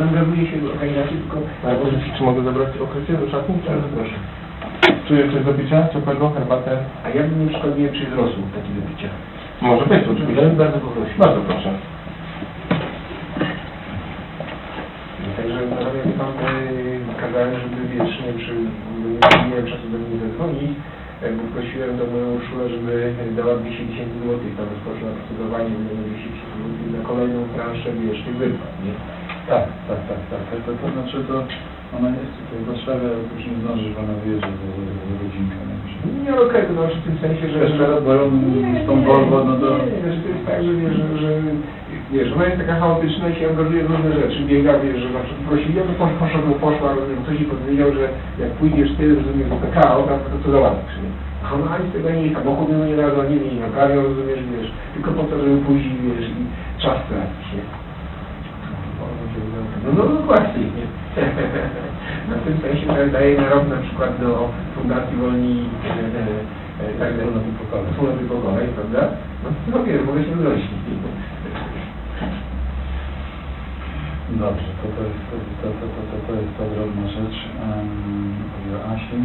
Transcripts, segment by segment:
angażuje się w organizację, tylko... Czy mogę zabrać okresję do szatni? Proszę. Czujesz coś do picia? Ciepłego? Herbatę? A ja bym na przykład nie przyjść rosół taki do picia. Może być, Ja oczywiście. bym bardzo poprosił. Bardzo proszę. Także natomiast tam y, kazałem, żeby wiesz, nie przy, nie miałem czasu do mnie zadzwonić, jakby prosiłem do mojej Urszulę, żeby dała 200 tysięcy złotych, tam rozpoczęła procedowanie, będą 200 tysięcy złotych na kolejną transzę, wiesz, tych wypłat, nie? Tak, tak, tak, tak. To, to, to znaczy to ona jest tutaj w Warszawie, ale już nie zdąży, że ona wyjeżdża do, do, do rodzinka. Nie, okej, to znaczy w tym sensie, że... Jeszcze raz, bo on z tą Volvo, no to... Nie, to jest tak, że wiesz, że, że wiesz, ona jest taka chaotyczna i się angażuje w różne rzeczy, biega, wiesz, że na przykład prosili, ja to posz- poszła, bo poszła, rozumiem, ktoś jej powiedział, że jak pójdziesz ty, rozumiem, do PKO, tam to co załatwisz, nie? A ona ani z tego nie samochód no nie razu nie nie naprawią, rozumiesz, wiesz, tylko po to, żeby pójść, wiesz, i czas tracić, nie? No, no, no właśnie, nie? Na tym sensie daje na rok na przykład do Fundacji Wolni e, e, e, tak Wspólnoty Pokoleń. Wspólnoty Pokoleń, prawda? No, no wiesz, mogę się wzrościć. Dobrze, to, to, jest, to, to, to, to, to, to jest ta drobna rzecz. Um, Asi.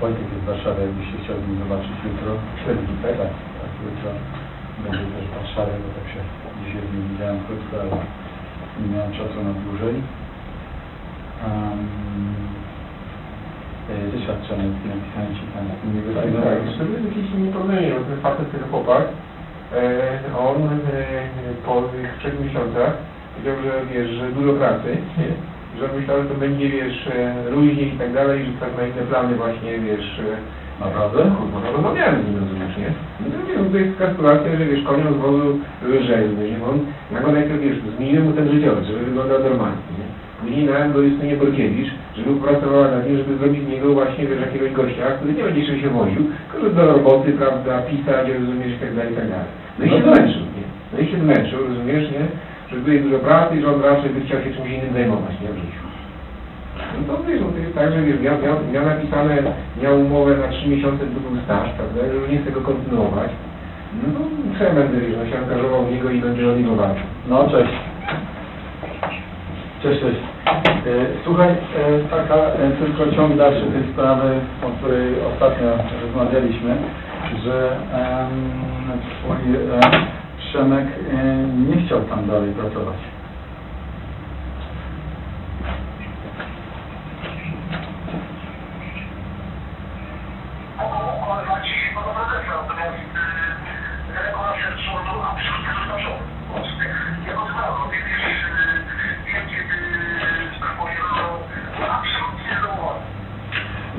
Wojtek jest w Warszawie, jakbyście chciał mnie zobaczyć jutro. Śledzi, tak? Tak, tak, jutro będzie też w Warszawie, bo tak się dzisiaj z nim widziałem krótko, ale nie miałem czasu na dłużej. Um, e, doświadczenie napisałem Ci tam Tak, tak. To jest jakieś nieporozumienie, bo ten facet, ten chłopak, e, on e, po tych trzech miesiącach powiedział, że wiesz, że dużo pracy, że myślał, że to będzie, wiesz, luźniej i tak dalej, że teraz ma inne plany właśnie, wiesz, Naprawdę? Kurwa, no rozmawiałem z nim, rozumiesz, nie? No to nie, no to jest taka sytuacja, że wiesz, konią z wozu nie? On, ja go najpierw, wiesz, zmieniłem mu ten życiorys, żeby wyglądał normalnie, nie? Później dałem go Justynie Borkiewicz, żeby pracowała nad nim, żeby zrobić z niego właśnie, wiesz, jakiegoś gościa, który nie będzie się się woził, tylko do roboty, prawda, pisać, rozumiesz, i tak dalej, i tak dalej. No i No się tak. zmęczył, nie? No i się zmęczył, rozumiesz, nie? Że tu jest dużo pracy i że on raczej by chciał się czymś innym zajmować, nie? W życiu. No to wiesz, no to jest tak, że wiesz, miał, miał, miał napisane, miał umowę na trzy miesiące, by był staż, prawda, że już nie chce go kontynuować. No to co ja będę, wiesz, no się angażował w niego i będzie od niego walczył. No, cześć. Cześć, cześć. E, Słuchaj, e, taka e, tylko ciąg dalszy tej sprawy, o której ostatnio rozmawialiśmy, że twój e, Przemek e, nie chciał tam dalej pracować.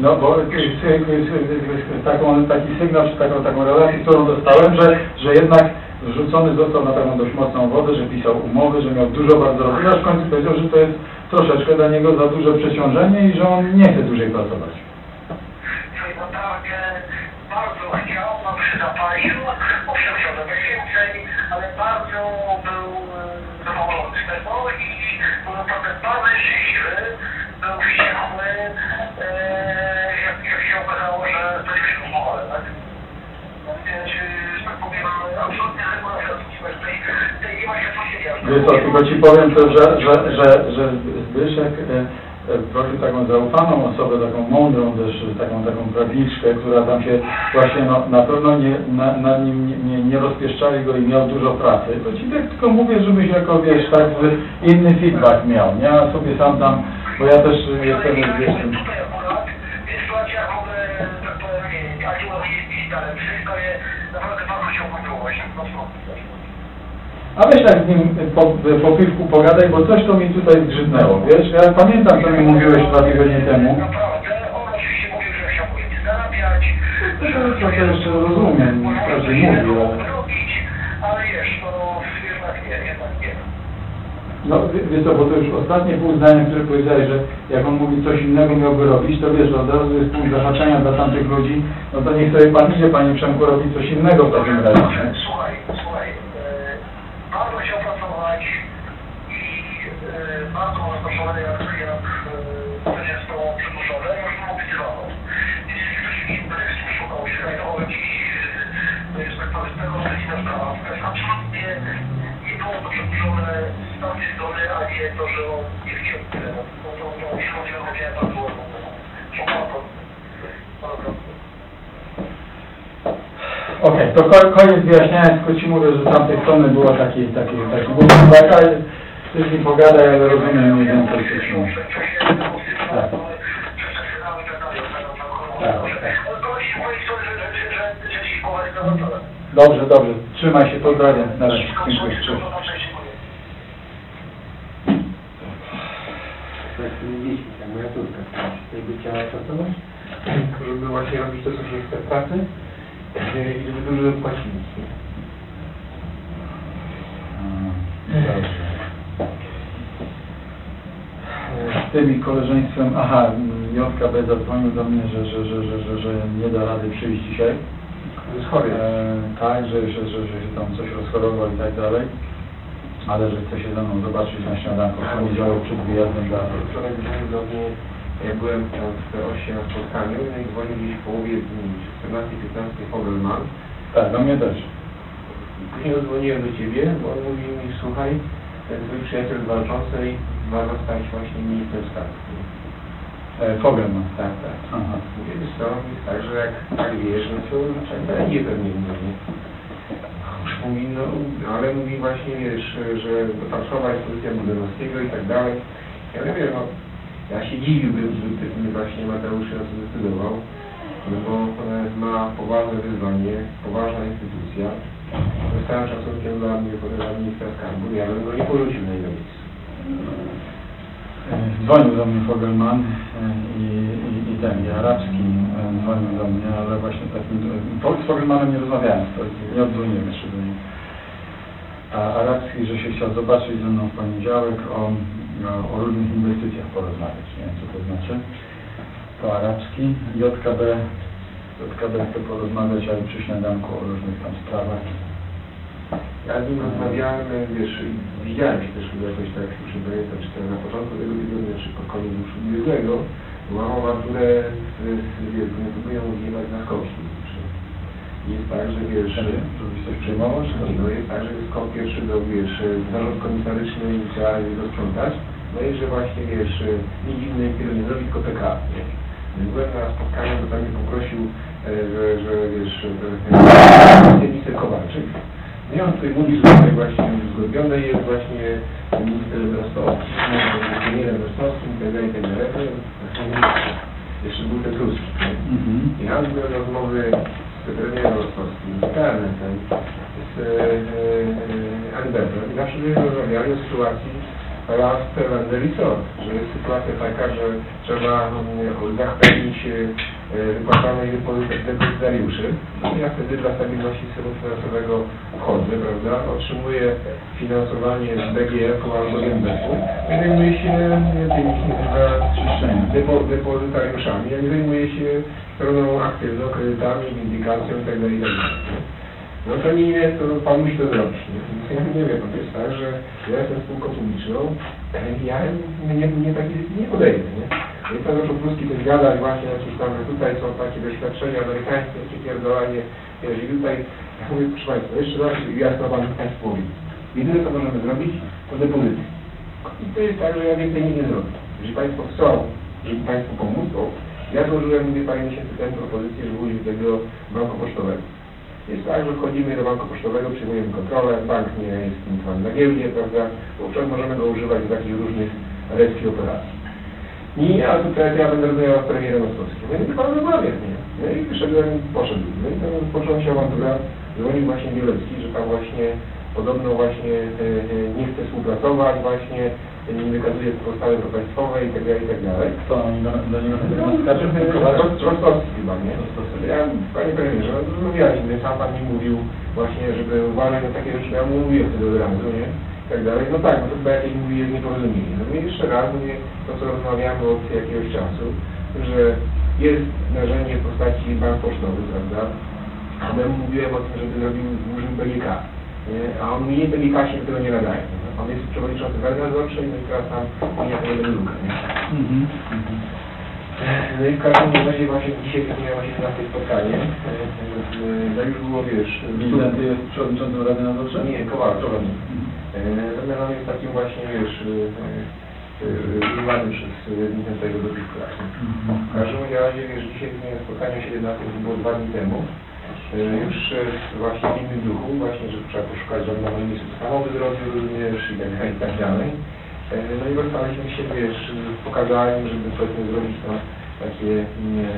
No bo taką, taki sygnał, czy taką, taką relację, którą dostałem, że, że jednak wrzucony został na taką dość mocną wodę, że pisał umowy, że miał dużo bardzo roboty, aż w końcu powiedział, że to jest troszeczkę dla niego za duże przeciążenie i że on nie chce dłużej pracować. Czyli naprawdę bardzo chciał, no się zapalił, owszem ale bardzo był e, zadowolony z tego i był naprawdę był Wiesz co, tylko Ci powiem to, że, że, że, że Zbyszek e, e, prosił taką zaufaną osobę, taką mądrą też, taką, taką prawniczkę, która tam się właśnie no, na pewno nie, na, na nim nie, nie, nie rozpieszczali go i miał dużo pracy. To Ci tak tylko mówię, żebyś jako, wiesz, tak inny feedback miał, nie? A sobie sam tam, bo ja też e, jestem, wiesz, A weź tak z nim po, po piwku pogadaj, bo coś to mi tutaj zgrzytnęło, wiesz? Ja pamiętam, co mi mówiłeś dwa tygodnie temu. Naprawdę, on oczywiście mówił, że chciał zarabiać. To to rozumiem, każdy mówi, ale... robić, ale wiesz, to jednak nie, jednak nie. No wie- wiesz co, bo to już ostatnie pół zdania, które powiedziałeś, że jak on mówi coś innego miałby robić, to wiesz, od razu jest punkt zahaczenia dla tamtych ludzi, no to niech sobie pan idzie, panie Przemku, robić coś innego w takim razie? Słuchaj, słuchaj, bardzo chciał pracować i e, bardzo rozproszony jak, jak e, to jest to przedłużone, już mu obiecywało. Więc jeśli ktoś inny szukał się znajdował jakiś, e, że tak powiem, tego specjalna sprawa, to jest absolutnie nie było to przedłużone z tamtej strony, ani się to, że on nie chciał tyle. To no, jeśli chodzi o mnie, to było spoko. Dobra. Okej, to ko koniec wyjaśniania, tylko Ci mówię, że z tamtej strony było taki, taki, taki błąd, ale Ty z nim pogadaj, ale rozumiem mniej więcej co Ci mówię. Tak. Tak. Dobrze, dobrze, trzymaj się, pozdrawiam, na razie, dziękuję. Moja córka. Tutaj by chciała pracować, żeby właśnie robić to, co się chce pracy i żeby dużo płacili. Z tym i koleżeństwem, aha, JKB zadzwonił do mnie, że, że, że, że, że, że nie da rady przyjść dzisiaj. Jest chory. E, tak, że, że, że, że się tam coś rozchorował i tak dalej. Ale że chce się ze mną zobaczyć na śniadanku w poniedziałek przed wyjazdem dla... Wczoraj do mnie, ja byłem tam w T8 na spotkaniu no i dzwonił gdzieś w połowie dni, 14-15 Fogelman. Tak, do mnie też. Później dzwoniłem do Ciebie, bo on mówił mi, słuchaj, ten Twój przyjaciel z walczącej ma zostać właśnie ministrem stanu. E, Fogelman. Tak, tak. Aha. Mówię, wiesz co, jest tak, że jak tak wiesz, no to trzeba będzie pewnie mnie. Już mówi, no, ale mówi właśnie, wiesz, że Warszawa jest pozycja Budenowskiego i tak dalej. Ja mówię, no, ja się dziwiłbym, żeby ten właśnie Mateusz się to zdecydował, no bo ma poważne wyzwanie, poważna instytucja. Z całym szacunkiem dla mnie, dla ministra skarbu, ja bym go nie porzucił na jego miejscu. E, Dzwonił do mnie Fogelman e, i, i, i ten, i e, dzwonił do mnie, ale właśnie takim... e, Z Fogelmanem nie rozmawiałem, nie oddzwoniłem jeszcze do niego. A Arabski, że się chciał zobaczyć ze mną w poniedziałek o, o, różnych inwestycjach porozmawiać. Nie wiem, co to znaczy. To Arabski, JKB, JKB chce porozmawiać, ale przy śniadanku o różnych tam sprawach. Ja z nim rozmawiałem, wiesz, widziałem się też jakoś tak, czy to na początku tego tygodnia, czy pod koniec już ubiegłego, mam awanturę z, z, nie próbują odjebać na kości. Jest tak, że wiesz, Żebyś coś przejmował, czy nie, no jest tak, że jest skok pierwszy do, wiesz, zarząd komisaryczny i trzeba go sprzątać, no i że właśnie, wiesz, nic innego nie zrobi, tylko PK, nie? Byłem na spotkaniu, bo tam mnie poprosił, e, że, że wiesz, minister Kowalczyk. No i on tutaj mówi, że tutaj właśnie uzgodnione jest właśnie minister Rostowski, z premierem Rostowskim i tak dalej, i tak. No, Jeszcze był ten Ruski. nie? Mhm. I byłem rozmowy premierem Rostowskim, z KNS-em, z e, e, NBP-em i zawsze byśmy rozmawiali o sytuacji last and resort, że jest sytuacja taka, że trzeba mm, zapewnić e, wypłacanej depozytariuszy. No ja wtedy dla stabilności systemu finansowego wchodzę, prawda, otrzymuję finansowanie z BGF-u albo NBP-u i zajmuję się tymi depo, depozytariuszami, a nie zajmuję się stroną aktywną, kredytami, windykacją itd. itd. No to nie jest, to Pan musi to zrobić. Nie? Ja nie wiem, to jest tak, że ja jestem spółką publiczną ja nie, nie nie podejdę, nie? I to zaczął Pruski też gadać właśnie jakieś tam, tutaj są takie doświadczenia amerykańskie, czy pierdolanie, wiesz, i tutaj, ja mówię, proszę Państwa, jeszcze raz jasno Panu Państwu powiem. Jedyne, co możemy zrobić, to depozyty. I to jest tak, że ja więcej nie zrobię. Jeżeli Państwo chcą, żeby Państwu pomóc, ja złożyłem, mówię, parę miesięcy temu propozycję, żeby użyć tego banku pocztowego. Jest tak, że wchodzimy do banku pocztowego, przyjmujemy kontrolę, bank nie jest notowany na giełdzie, prawda? Wówczas możemy go używać do takich różnych reskich operacji. I ja będę rozmawiał z premierem Rostowskim. No i tylko rozmawiam, nie? No i wyszedłem, poszedłem. No i tam począł się awantura, dzwonił właśnie Bielecki, że tam właśnie podobno właśnie e, e, nie chce współpracować, właśnie nie wykazuje postawy propaństwowej i tak dalej, i tak dalej. Kto do, niego Rostowski chyba, nie? Ja, panie premierze, no rozmawialiśmy, sam pan mi mówił właśnie, żeby uważać na takie rzeczy, ja mu mówiłem wtedy od razu, nie? I tak dalej. No tak, no to chyba jakieś mówi jest nieporozumienie. No i jeszcze raz mówię, to co rozmawiamy od jakiegoś czasu, że jest narzędzie w postaci bank pocztowy, prawda? A ja mu mówiłem o tym, żeby zrobił użył BGK. A on mi nie BGK się do tego nie nadaje. On jest przewodniczący Rady Nadzorczej, no i teraz tam nie jeden luka, nie? Mhm. Mhm. No i w każdym razie właśnie dzisiaj miałem właśnie na tej spotkanie. No już było, wiesz... Wincent jest przewodniczącym Rady Nadzorczej? Nie, Kowalczyk. Natomiast on jest takim właśnie, wiesz, e, e, używanym przez Wincentego do tych klas. W każdym razie, wiesz, dzisiaj miałem spotkanie 17, to było dwa dni temu, już właśnie w innym duchu, właśnie, że trzeba poszukać żadnego miejsca samochody zrobił, również i tak, i tak dalej. E, No i rozstaliśmy się, wiesz, pokazałem, żeby powiedzmy zrobić to takie nie,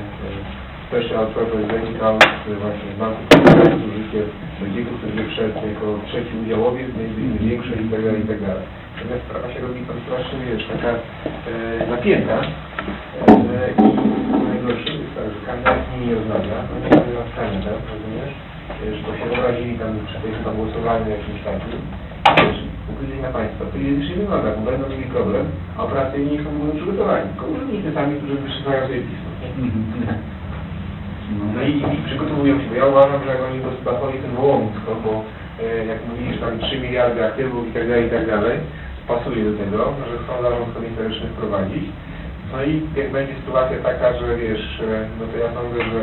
special purpose e, właśnie z banku z użyciem banków, który wszedł jako trzeci udziałowiec, między innymi większe i tak dalej, i tak. Natomiast sprawa się robi tam strasznie, wiesz, taka e, napięta e, i najgorsze jest tak, że Kanada nie rozmawia, no nie rozmawia z Kanada, rozumiesz? Że to się obrazili tam przy tej chyba głosowaniu jakimś takim. Wiesz, Powiedzieli na Państwa, to już nie wygląda, bo będą mieli problem, a operacyjni są przygotowani. Tylko urzędnicy sami, którzy wysyłają sobie pismo. Nie? No i, i przygotowują się, ja uważam, że jak oni zachowali ten wołomstwo, bo e, jak mówisz tam 3 miliardy aktywów i tak dalej, i tak dalej, pasuje do tego, że chcą zarząd komisaryczny wprowadzić. No i jak będzie sytuacja taka, że wiesz, e, no to ja sądzę, że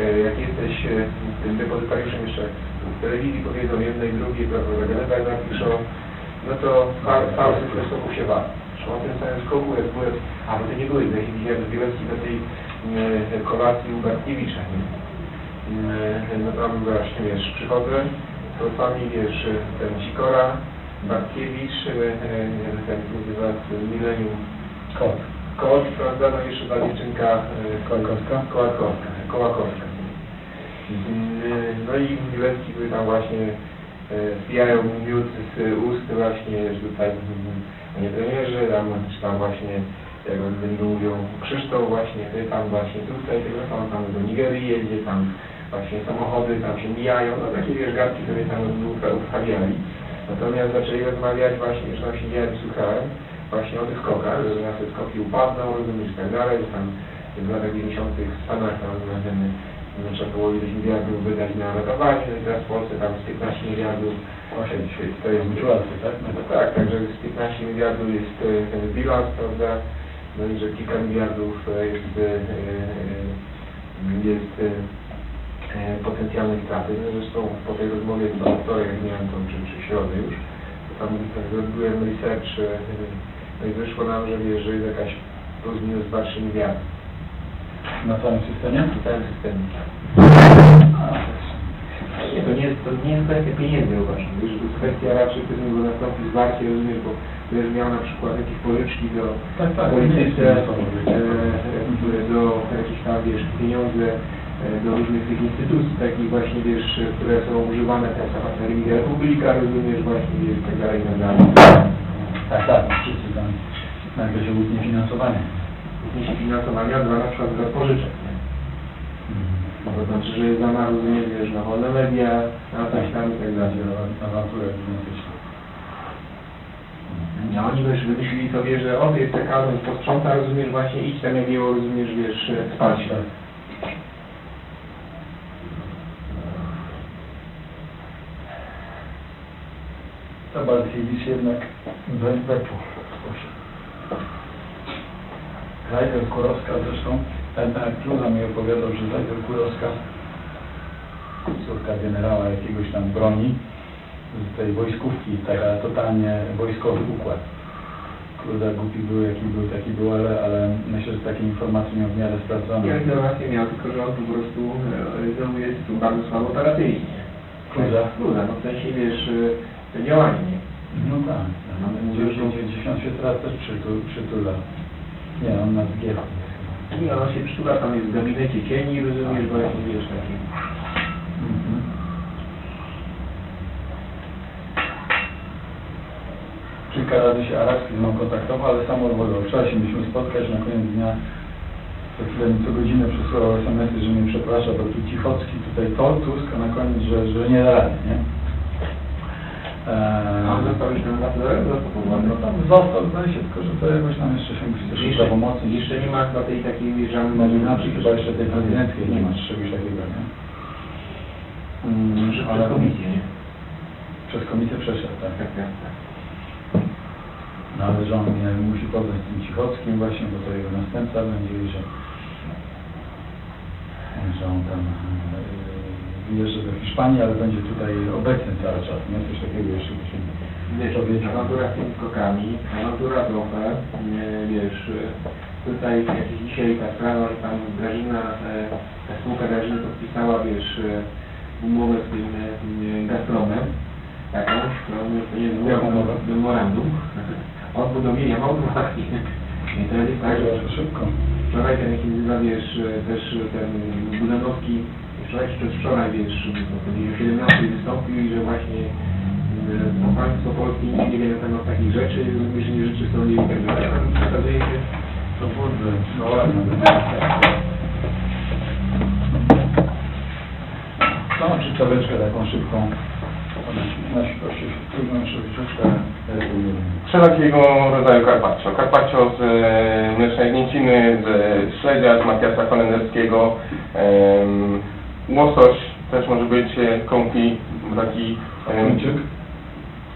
e, jak jesteś e, tym depozytariuszem jeszcze w telewizji powiedzą jednej, drugiej, prawda, gazetach napiszą, no to ca- cały system skoków się wali. Zresztą o tym samym skoku, jak byłem, a bo ty nie byłeś, jak widziałem z Bielecki do tej kolacji u Bartkiewicza? E, No tam właśnie, wiesz, przychodzę, to sami, wiesz, ten Sikora, Bartkiewicz, e, e, ten nazywa Milenium Kot. Kot, prawda, no jeszcze ta dziewczynka e, Kołakowska? Kołakowska, Kołakowska. Mm, No i Bilecki by tam właśnie e, zbijają miód z ust właśnie, że tutaj mm, panie premierze, tam, czy tam właśnie, jak oni mówią, Krzysztof właśnie, ty tam właśnie tutaj, tego tam, tam do Nigerii jedzie, tam właśnie samochody tam się mijają, no takie wiesz, gadki sobie tam ustawiali. Natomiast zaczęli rozmawiać właśnie, że tam siedziałem słuchałem, właśnie o tych skokach, że na te skoki upadną, rozumiesz, i tak dalej, że tam w latach 90. w Stanach tam no, trzeba było ileś miliardów wydać na ratowanie, no teraz w Polsce tam z 15 miliardów, osiem świeci, to jest tak? no tak, także z 15 miliardów jest e, ten bilans, prawda, no i że kilka miliardów e, jest, e, e, jest potencjalnej straty. No zresztą po tej rozmowie z doktorem, miałem tą, czy, czy w środę już, to tam tak zrobiłem research, no i wyszło nam, że wiesz, że jest jakaś plus minus 2-3 miliardy Na całym systemie? w całym systemie. Nie, to nie jest, to nie jest kwestia pieniędzy, uważam. Wiesz, to jest kwestia raczej pewnie, bo nastąpi zwarcie, rozumiesz, bo będziesz miał na przykład jakieś pożyczki do Tak, tak, polityce, e, do jakichś tam, wiesz, pieniądze e, do różnych tych instytucji, takich właśnie, wiesz, które są używane tak samo na Rewizja Republika, rozumiesz, właśnie, wiesz, tak dalej, i tak dalej. Tak, tak, wszyscy tam nagle się łudnie finansowanie. Jeśli finansowania dla na przykład dla pożyczek, nie? No To znaczy, że jest zamach, rozumiesz, wiesz, na wolne media, na coś tam i tak dalej. Awanturę gigantyczną. A oni wiesz, wymyślili sobie, że o, jest taka, on posprząta, rozumiesz, właśnie idź tam jak było, rozumiesz, wiesz, wsparcie. To Bartkiewicz jednak we- wepł. Zajder Kurowska zresztą, ten Kluza mi opowiadał, że Zajder Kurowska, córka generała jakiegoś tam broni, z tej wojskówki, taka totalnie wojskowy układ. Kluza głupi był, jaki był, taki był, ale, ale myślę, że takie informacje miał w miarę sprawdzone. Ja informację miał, tylko że on po prostu e, no, jest tu bardzo słabo operacyjnie. Kluza? Kluza, no w sensie, wiesz, działanie, nie? No tak, no, 90 się teraz też przytul, przytula. Nie, on nas zgiera. I on się przytula, tam jest w gabinecie cieni, rozumiesz, właśnie, wiesz, taki. Mhm. Kilka razy się Arabski z mną kontaktował, ale sam odwołał. Wczoraj się mieliśmy spotkać, na koniec dnia co chwilę mi co godzinę przesyłał SMS-y, że mnie przeprasza, bo tu Cichocki, tutaj to, Tusk, a na koniec, że, że nie da rady, nie? Eee, A on został już na ambasadorem? Został no powołany. tam został, zdaje się, tylko że to jakoś tam jeszcze się musi też Jeszcze, pomocnić. jeszcze nie ma chyba tej takiej żadnej inaczej, chyba jeszcze tej prezydenckiej nie ma czegoś takiego, nie? Mm, Ale- przez komisję, nie? Przez komisję przeszedł, tak. Tak, tak, tak. No ale że on mnie musi poznać z tym Cichockim właśnie, bo to jego następca będzie i że, że on tam yy, jeżdża do Hiszpanii, ale będzie tutaj obecny cały czas, nie? Coś takiego jeszcze się wiesz, awantura z tymi skokami, awantura trochę, nie, wiesz, e, tutaj jakieś dzisiaj ta sprawa, że tam Grażyna, e, ta spółka Grażyny podpisała, wiesz, e, umowę z tym e, Gazpromem, jakąś, no, to nie wiem, memorandum, o odbudowie Małdowaki. I to jest tak, że szybko. wczoraj ten jakiś nazywa, wiesz, e, też ten Budanowski, wczoraj czy przedwczoraj, wiesz, no, o 17 wystąpił i że właśnie e, to państwo polskie nic nie wie na temat takich rzeczy, również nie życzy sobie i tak dalej. Okazuje się, To kurde, no ładnie. Mam przyczepeczkę taką szybką? Na szybkości trudną przyczepeczkę. Wszelakiego rodzaju carpaccio. Carpaccio z e, mlecznej z śledzia, z Matiasa holenderskiego. em, łosoś też może być e, konfi, taki... em, Tuńczyk.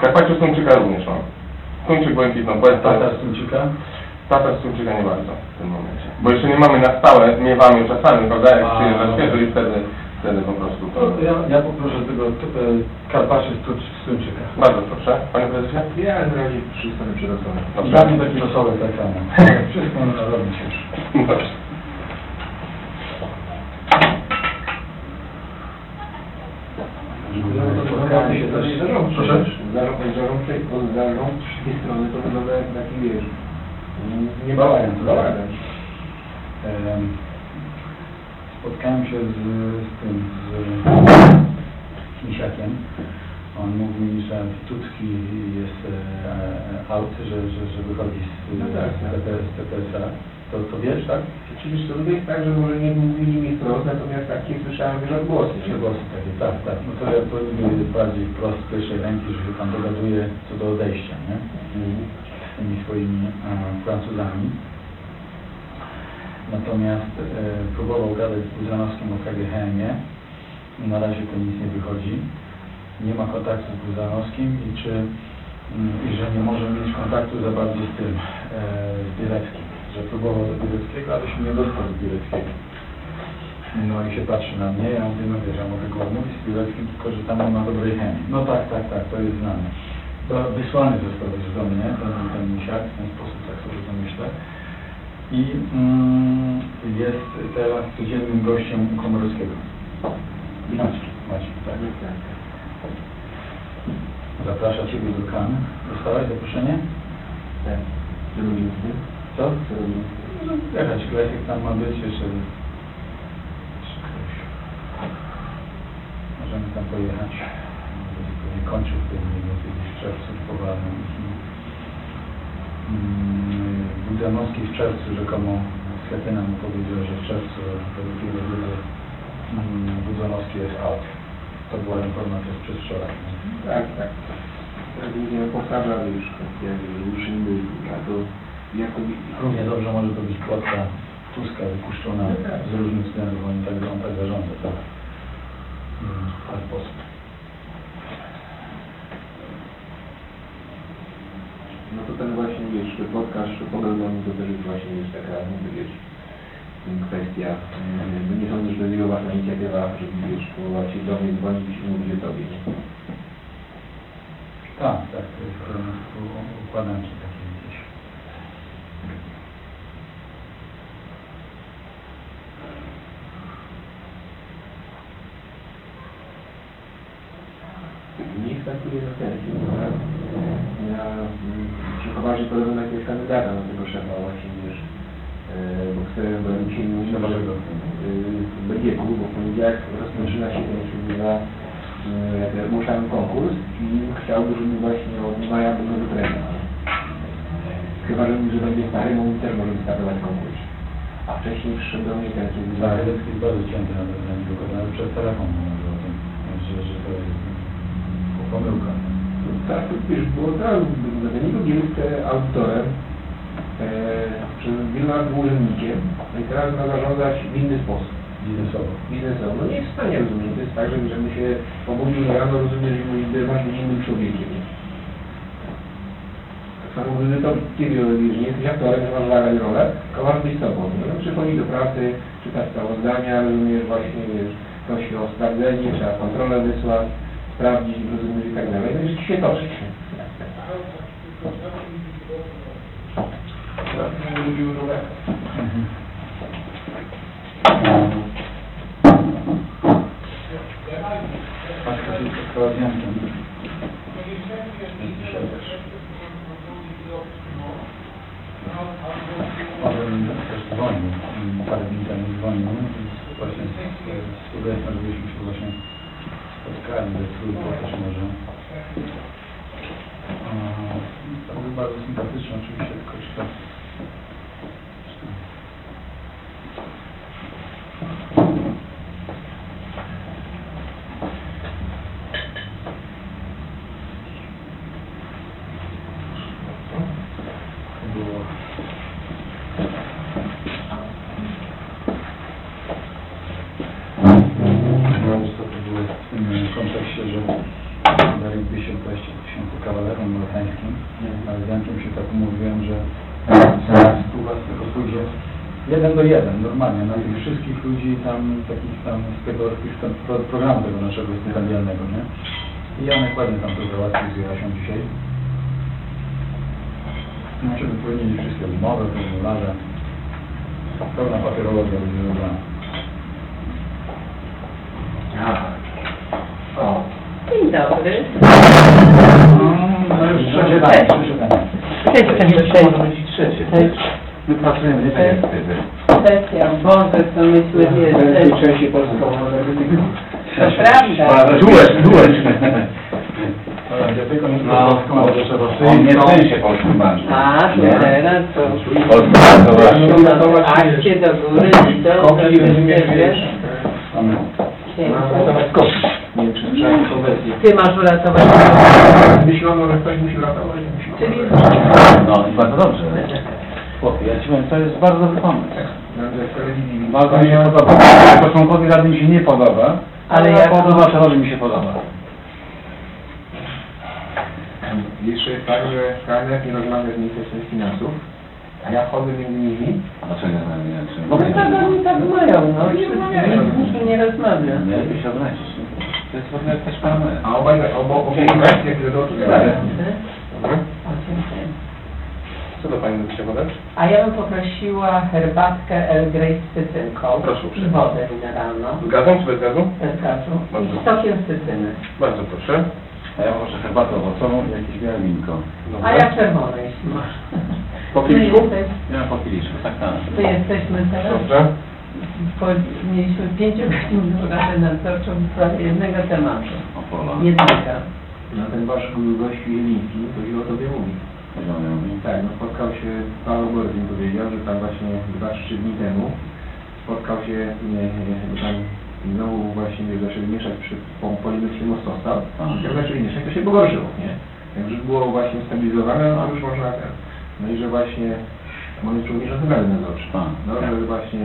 Carpaccio z tuńczyka również mam. Tuńczyk błękitną płetę. Tata z tuńczyka. Tata z tuńczyka nie bardzo w tym momencie. Bo jeszcze nie mamy na stałe, miewamy czasami, prawda? Jak przyjeżdża no. świeżo i wtedy, wtedy po prostu To to... ja, ja poproszę tego e, karpaczy z, tuńczy- z tuńczyka. Bardzo proszę, panie prezesie. ja na razie przystanę przyrosłem. Dobrze. Dla mnie taki rosołek tak samo. Wszystko można robić już. Dobrze. Spotkałem się też... Proszę? Zarząd, zarząd, zarząd, zarząd z tej strony to wygląda jak taki, wiesz, nie Bałagan, bałagan. Em, Spotkałem się z, z tym, z Misiakiem. On mówi mi, że Tutki jest e, e, out, że, że, że wychodzi z, No tak, z, tak. TPS, z TPS-a. To, to wiesz, tak? Oczywiście to jest tak, że może nie mówili mi wprost, natomiast takie słyszałem wiele odgłosy. Przegłosy takie, tak, tak. No to ja to bardziej wprost z pierwszej ręki, że się tam dogaduje co do odejścia, nie? Z tymi swoimi e, Francuzami. Natomiast e, próbował gadać z Buzanowskim o KGHM-ie. Na razie to nic nie wychodzi. Nie ma kontaktu z Buzanowskim i czy mm, i że nie może mieć kontaktu za bardzo z tym, e, z Bieleckim. Że próbował do Bieleckiego, ale się nie dostał do Bieleckiego. No i się patrzy na mnie, ja mówię, no wiesz, ja mogę go omówić z Bieleckim, tylko że tam nie ma dobrej chemii. No tak, tak, tak, to jest znane. To wysłany został już do mnie, ten, ten misiak, w ten sposób, tak sobie to myślę. I mm, jest teraz codziennym gościem Komorowskiego. Maciek, Maciek, tak. Zaprasza Ciebie do Kan. Dostałeś zaproszenie? Tak. Co? Co? No, Jechać, Klesek tam ma być jeszcze. jeszcze ktoś. Możemy tam pojechać. Pewnie kończył w tym mniej więcej gdzieś czerwcu powalnym. Mm, w czerwcu rzekomo Schetyna mu powiedział, że w czerwcu drugiego drugiego Budzianowski jest out. To była informacja z przedwczoraj. Tak, tak. Tak nie powtarza już nie byli, a to jako Równie dobrze może to być płotka Tuska wypuszczona z różnych względów, on tak, on tak zarządza, tak? Mm, W ten sposób. No to ten właśnie, wiesz, podcast poglądowy to też jest właśnie, wiesz, taka, wiesz, kwestia, mm, bo nie sądzę, że to jest jego własna inicjatywa, żeby, wiesz, próbować się do mnie dzwonić i mówić o tobie? Tak, tak, to jest układanki takiej gdzieś. Nie startuje na sesji, tak? Ja mm, się poważnie podobam na tego szefa właśnie, wiesz, e, bo chcę, bo dzisiaj nie mówię, że w BGK, bo w poniedziałek rozpoczyna się ten się nazywa e, ogłaszałem konkurs i chciałby, żeby właśnie od maja był nowy trener. Chyba, że mówi, że będzie stary, bo mówi też może wystartować konkurs. A wcześniej przyszedł do mnie ten, który Tak, jest bardzo cięty na ten nawet przez telefon mówił o tym, że, że to jest pomyłka. Tak, to wiesz, było tak, Domenico jest e, audytorem, e, przez wiele lat był urzędnikiem, no i teraz ma zarządzać w inny sposób. Biznesowo. biznesowo. No nie jest w stanie rozumieć. To jest tak, że żeby się obudził rano, rozumie, że będzie właśnie innym człowiekiem. Tak samo gdyby to kiedy wiesz, nie jesteś aktorem, że masz zagrać rolę, tylko masz być sobą. No, przychodzi do pracy, czyta sprawozdania, rozumiesz właśnie, wiesz, prosi o sprawdzenie, trzeba kontrolę wysłać, sprawdzić, rozumiesz i tak dalej. No i ci się toczy. Paska tylko z kołowniankiem. Dzisiaj też. On też dzwonił, parę dni temu dzwonił, więc właśnie z, studentem, żebyśmy się właśnie spotkali we trójkę też może. To był bardzo sympatyczny oczywiście, tylko czy to... czy to- było no, to było w tym kontekście, że daliby się właśnie księdzu kawalerom maurytańskim, ale z Jankiem się tak umówiłem, że spółka z tego pójdzie jeden do jeden, normalnie, na tych wszystkich ludzi tam, takich tam z tego z tego pro- programu tego naszego stypendialnego, nie? I Janek ładnie tam to załatwił z Jasią dzisiaj. Znaczy wypełnili wszystkie umowy, formularze. Pełna papierologia będzie zrobiona. O, Dzień dobry. No już trzecie danie, trzecie cześć, cześć. Cześć. My pracujemy, nie tak jak wtedy. Sesja, Boże, to myśmy wiesz, najczęściej polską energetyką. to prawda. Tylko nie No, może trzeba on nie w sensie polskim bardzo. A, to teraz to... Polskim to właśnie. Akcje do góry i do... Kopi, rozumiesz, wiesz? Uratować. Nie. Ty masz uratować. Myślono, że ktoś musi ratować, a musi Czyli... No i bardzo dobrze. Chłopie, ja ci powiem, to jest bardzo dobry pomysł. Bardzo mi się podoba. Jako członkowi rady mi się nie podoba, Ale jako- jako obywatelowi mi się podoba. Jeszcze jest tak, że nie rozmawia z Ministerstwem Finansów, a ja chodzę między nimi. Dlaczego nie? No tak, oni tak mają, no. Nikt nie rozmawia. Nie, lepiej się odnaleźć. To jest w ogóle też paranoja. A obaj, obo, obie wersje, które do Co do Pani by się podać? A ja bym poprosiła herbatkę El Grey z cytrynką Proszę i uprzejmie. wodę mineralną Z gazem czy bez gazu? bez gazu Bardzo. i sokiem z cytryny. Bardzo proszę. A ja poproszę herbatę owocową i jakieś białe winko. A ja czerwone, jeśli masz. Po My, kieliszku? jesteś, Ja po kieliszku, tak tak. my jesteśmy teraz, Dobrze. po, mieliśmy pięciogodzinną radę nadzorczą w sprawie jednego tematu. Opola. Jednego. No ten wasz gościu Jeliński, to się o tobie mówi. Mówi. Tak, no spotkał się, Paweł Borowin powiedział, że tam właśnie dwa, trzy dni temu spotkał się, nie, nie, tam znowu właśnie zaczęli mieszać przy po- polimetrze mostostaw, A. jak zaczęli mieszać, to się pogorszyło, nie? Jak już było właśnie stabilizowane, no już można ten. No i że właśnie on jest przewodniczącym Rady Nadzorczej. A. No, że właśnie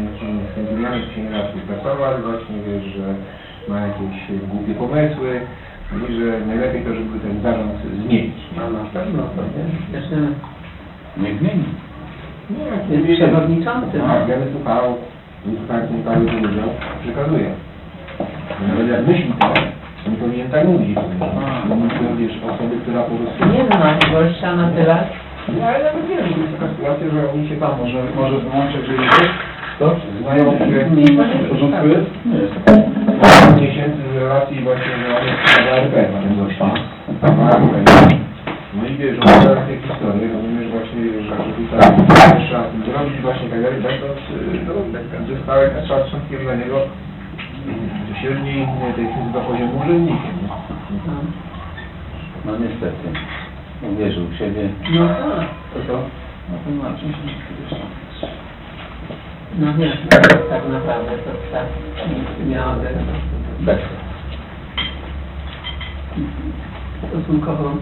tym Julianem się nie da współpracować, właśnie wiesz, że ma jakieś głupie pomysły, no i że najlepiej to, żeby ten zarząd zmienić. nie? A na pewno to wiesz. Cieszymy. Niech zmieni. Nie, jak Jest przewodniczący. No, ja wysłuchał, wysłuchałem ten Paweł powiedział, przekazuję. Nawet jak myśli teraz, to nie powinien tak mówić. Bo myślę, wiesz, osoby, która po prostu... Nie znam gościa na tyle. No, ale nawet wiem, że jest taka sytuacja, że oni się tam może... Może wyłączę, że jest to? Znają się porządku jest? Nie miesięcy z relacji właśnie, że na ARP. No i wiesz, on ma takie historie, rozumiesz właśnie, że że tutaj trzeba zrobić właśnie tak dalej, będąc, no, zostałem trzeba członkiem dla niego średniej y, tej chyba poziomu urzędnikiem. nie? No niestety. Uwierzył w siebie. No tak. To co? No to znaczy się, że No nie, tak naprawdę to tak miałaby Beczka. stosunkowo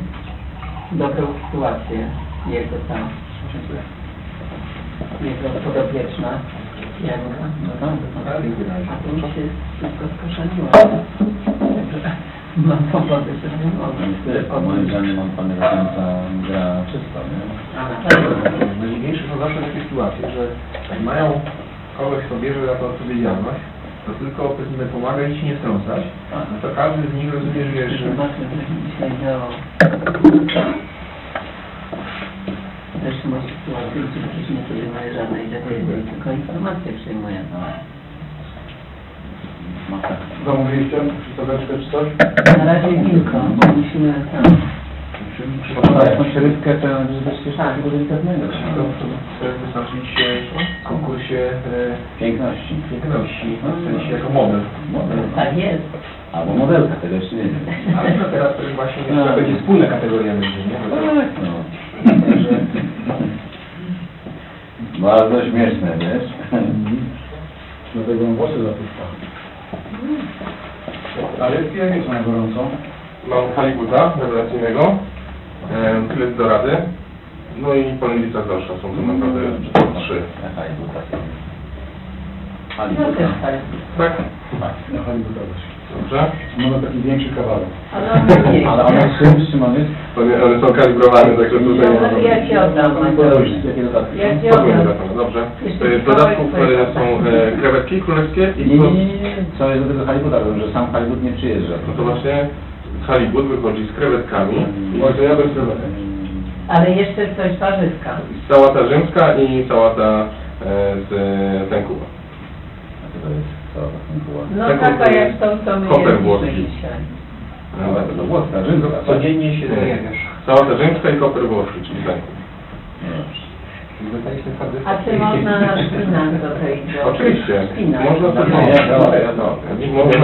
dobrą sytuację jego tam, jego podopieczna Janka. No tak, no tak. A tu mi się wszystko skoszeniło. Także mam powody, żeby No mogę. niestety, moim zdaniem on pan końca gra czysto, nie? A na pewno. Najdziwniejsze są zawsze takie sytuacje, że jak mają kogoś, kto bierze za to odpowiedzialność, to tylko powiedzmy pomaga i ci nie strącać, no to każdy z nich rozumiesz, wiesz, że Zobaczmy, co się dzisiaj działo. też ma sytuację, gdzie przecież nie podejmuje żadnej decyzji, tylko informacje przyjmuje. Masakra. Zamówiliście przystaweczkę czy coś? Na razie wilko, bo musimy tam. Potrzeba jakąś rybkę, to Tak. szli do delikatnego. Wyznaczyć się w konkursie Piękności. piękności, w sensie jako model. Model. Tak jest. Albo modelka, tego jeszcze nie wiem. Ale to teraz to właśnie No. to będzie wspólna kategoria będzie, nie? Tak, no. Także... Bardzo śmieszne, wiesz? Dlatego mam włosy zapuszcza. Ale jakie są na gorąco? Mam halibuta rewelacyjnego, e, tyle do rady, no i polędwica gorsza, są to naprawdę trzy. Jest edukacja? No tak. Tak? Na Halibuta też. Dobrze. Mamy taki większy kawałek. Ale on mniej. Ale one czym trzymane jest? One, one są kalibrowane, także tutaj nie ma No, ja ci oddam. Ja ci oddam. dobrze. Jeszcze W dodatku e, są e, krewetki królewskie Nie, i nie, nie, nie, nie. Co jest do tego halibuta? Że sam halibut nie przyjeżdża. no to właśnie halibut wychodzi z krewetkami, Oj, to ja bez krewetek. Ale jeszcze coś warzywka. sałata rzymska i sałata e, z tękuła. A co to jest? To była? No taka to jak to, co my koper jedliśmy włoski. dzisiaj. No, to to włoska, rzymska. tak? Codziennie się zajawiasz. Sałata rzymska i koper włoski, czyli. Nie dobrze. A czy można na szpinak do tej do... Oczywiście. Szpinak. Można No, sobie- no. Nie, ja to. Można,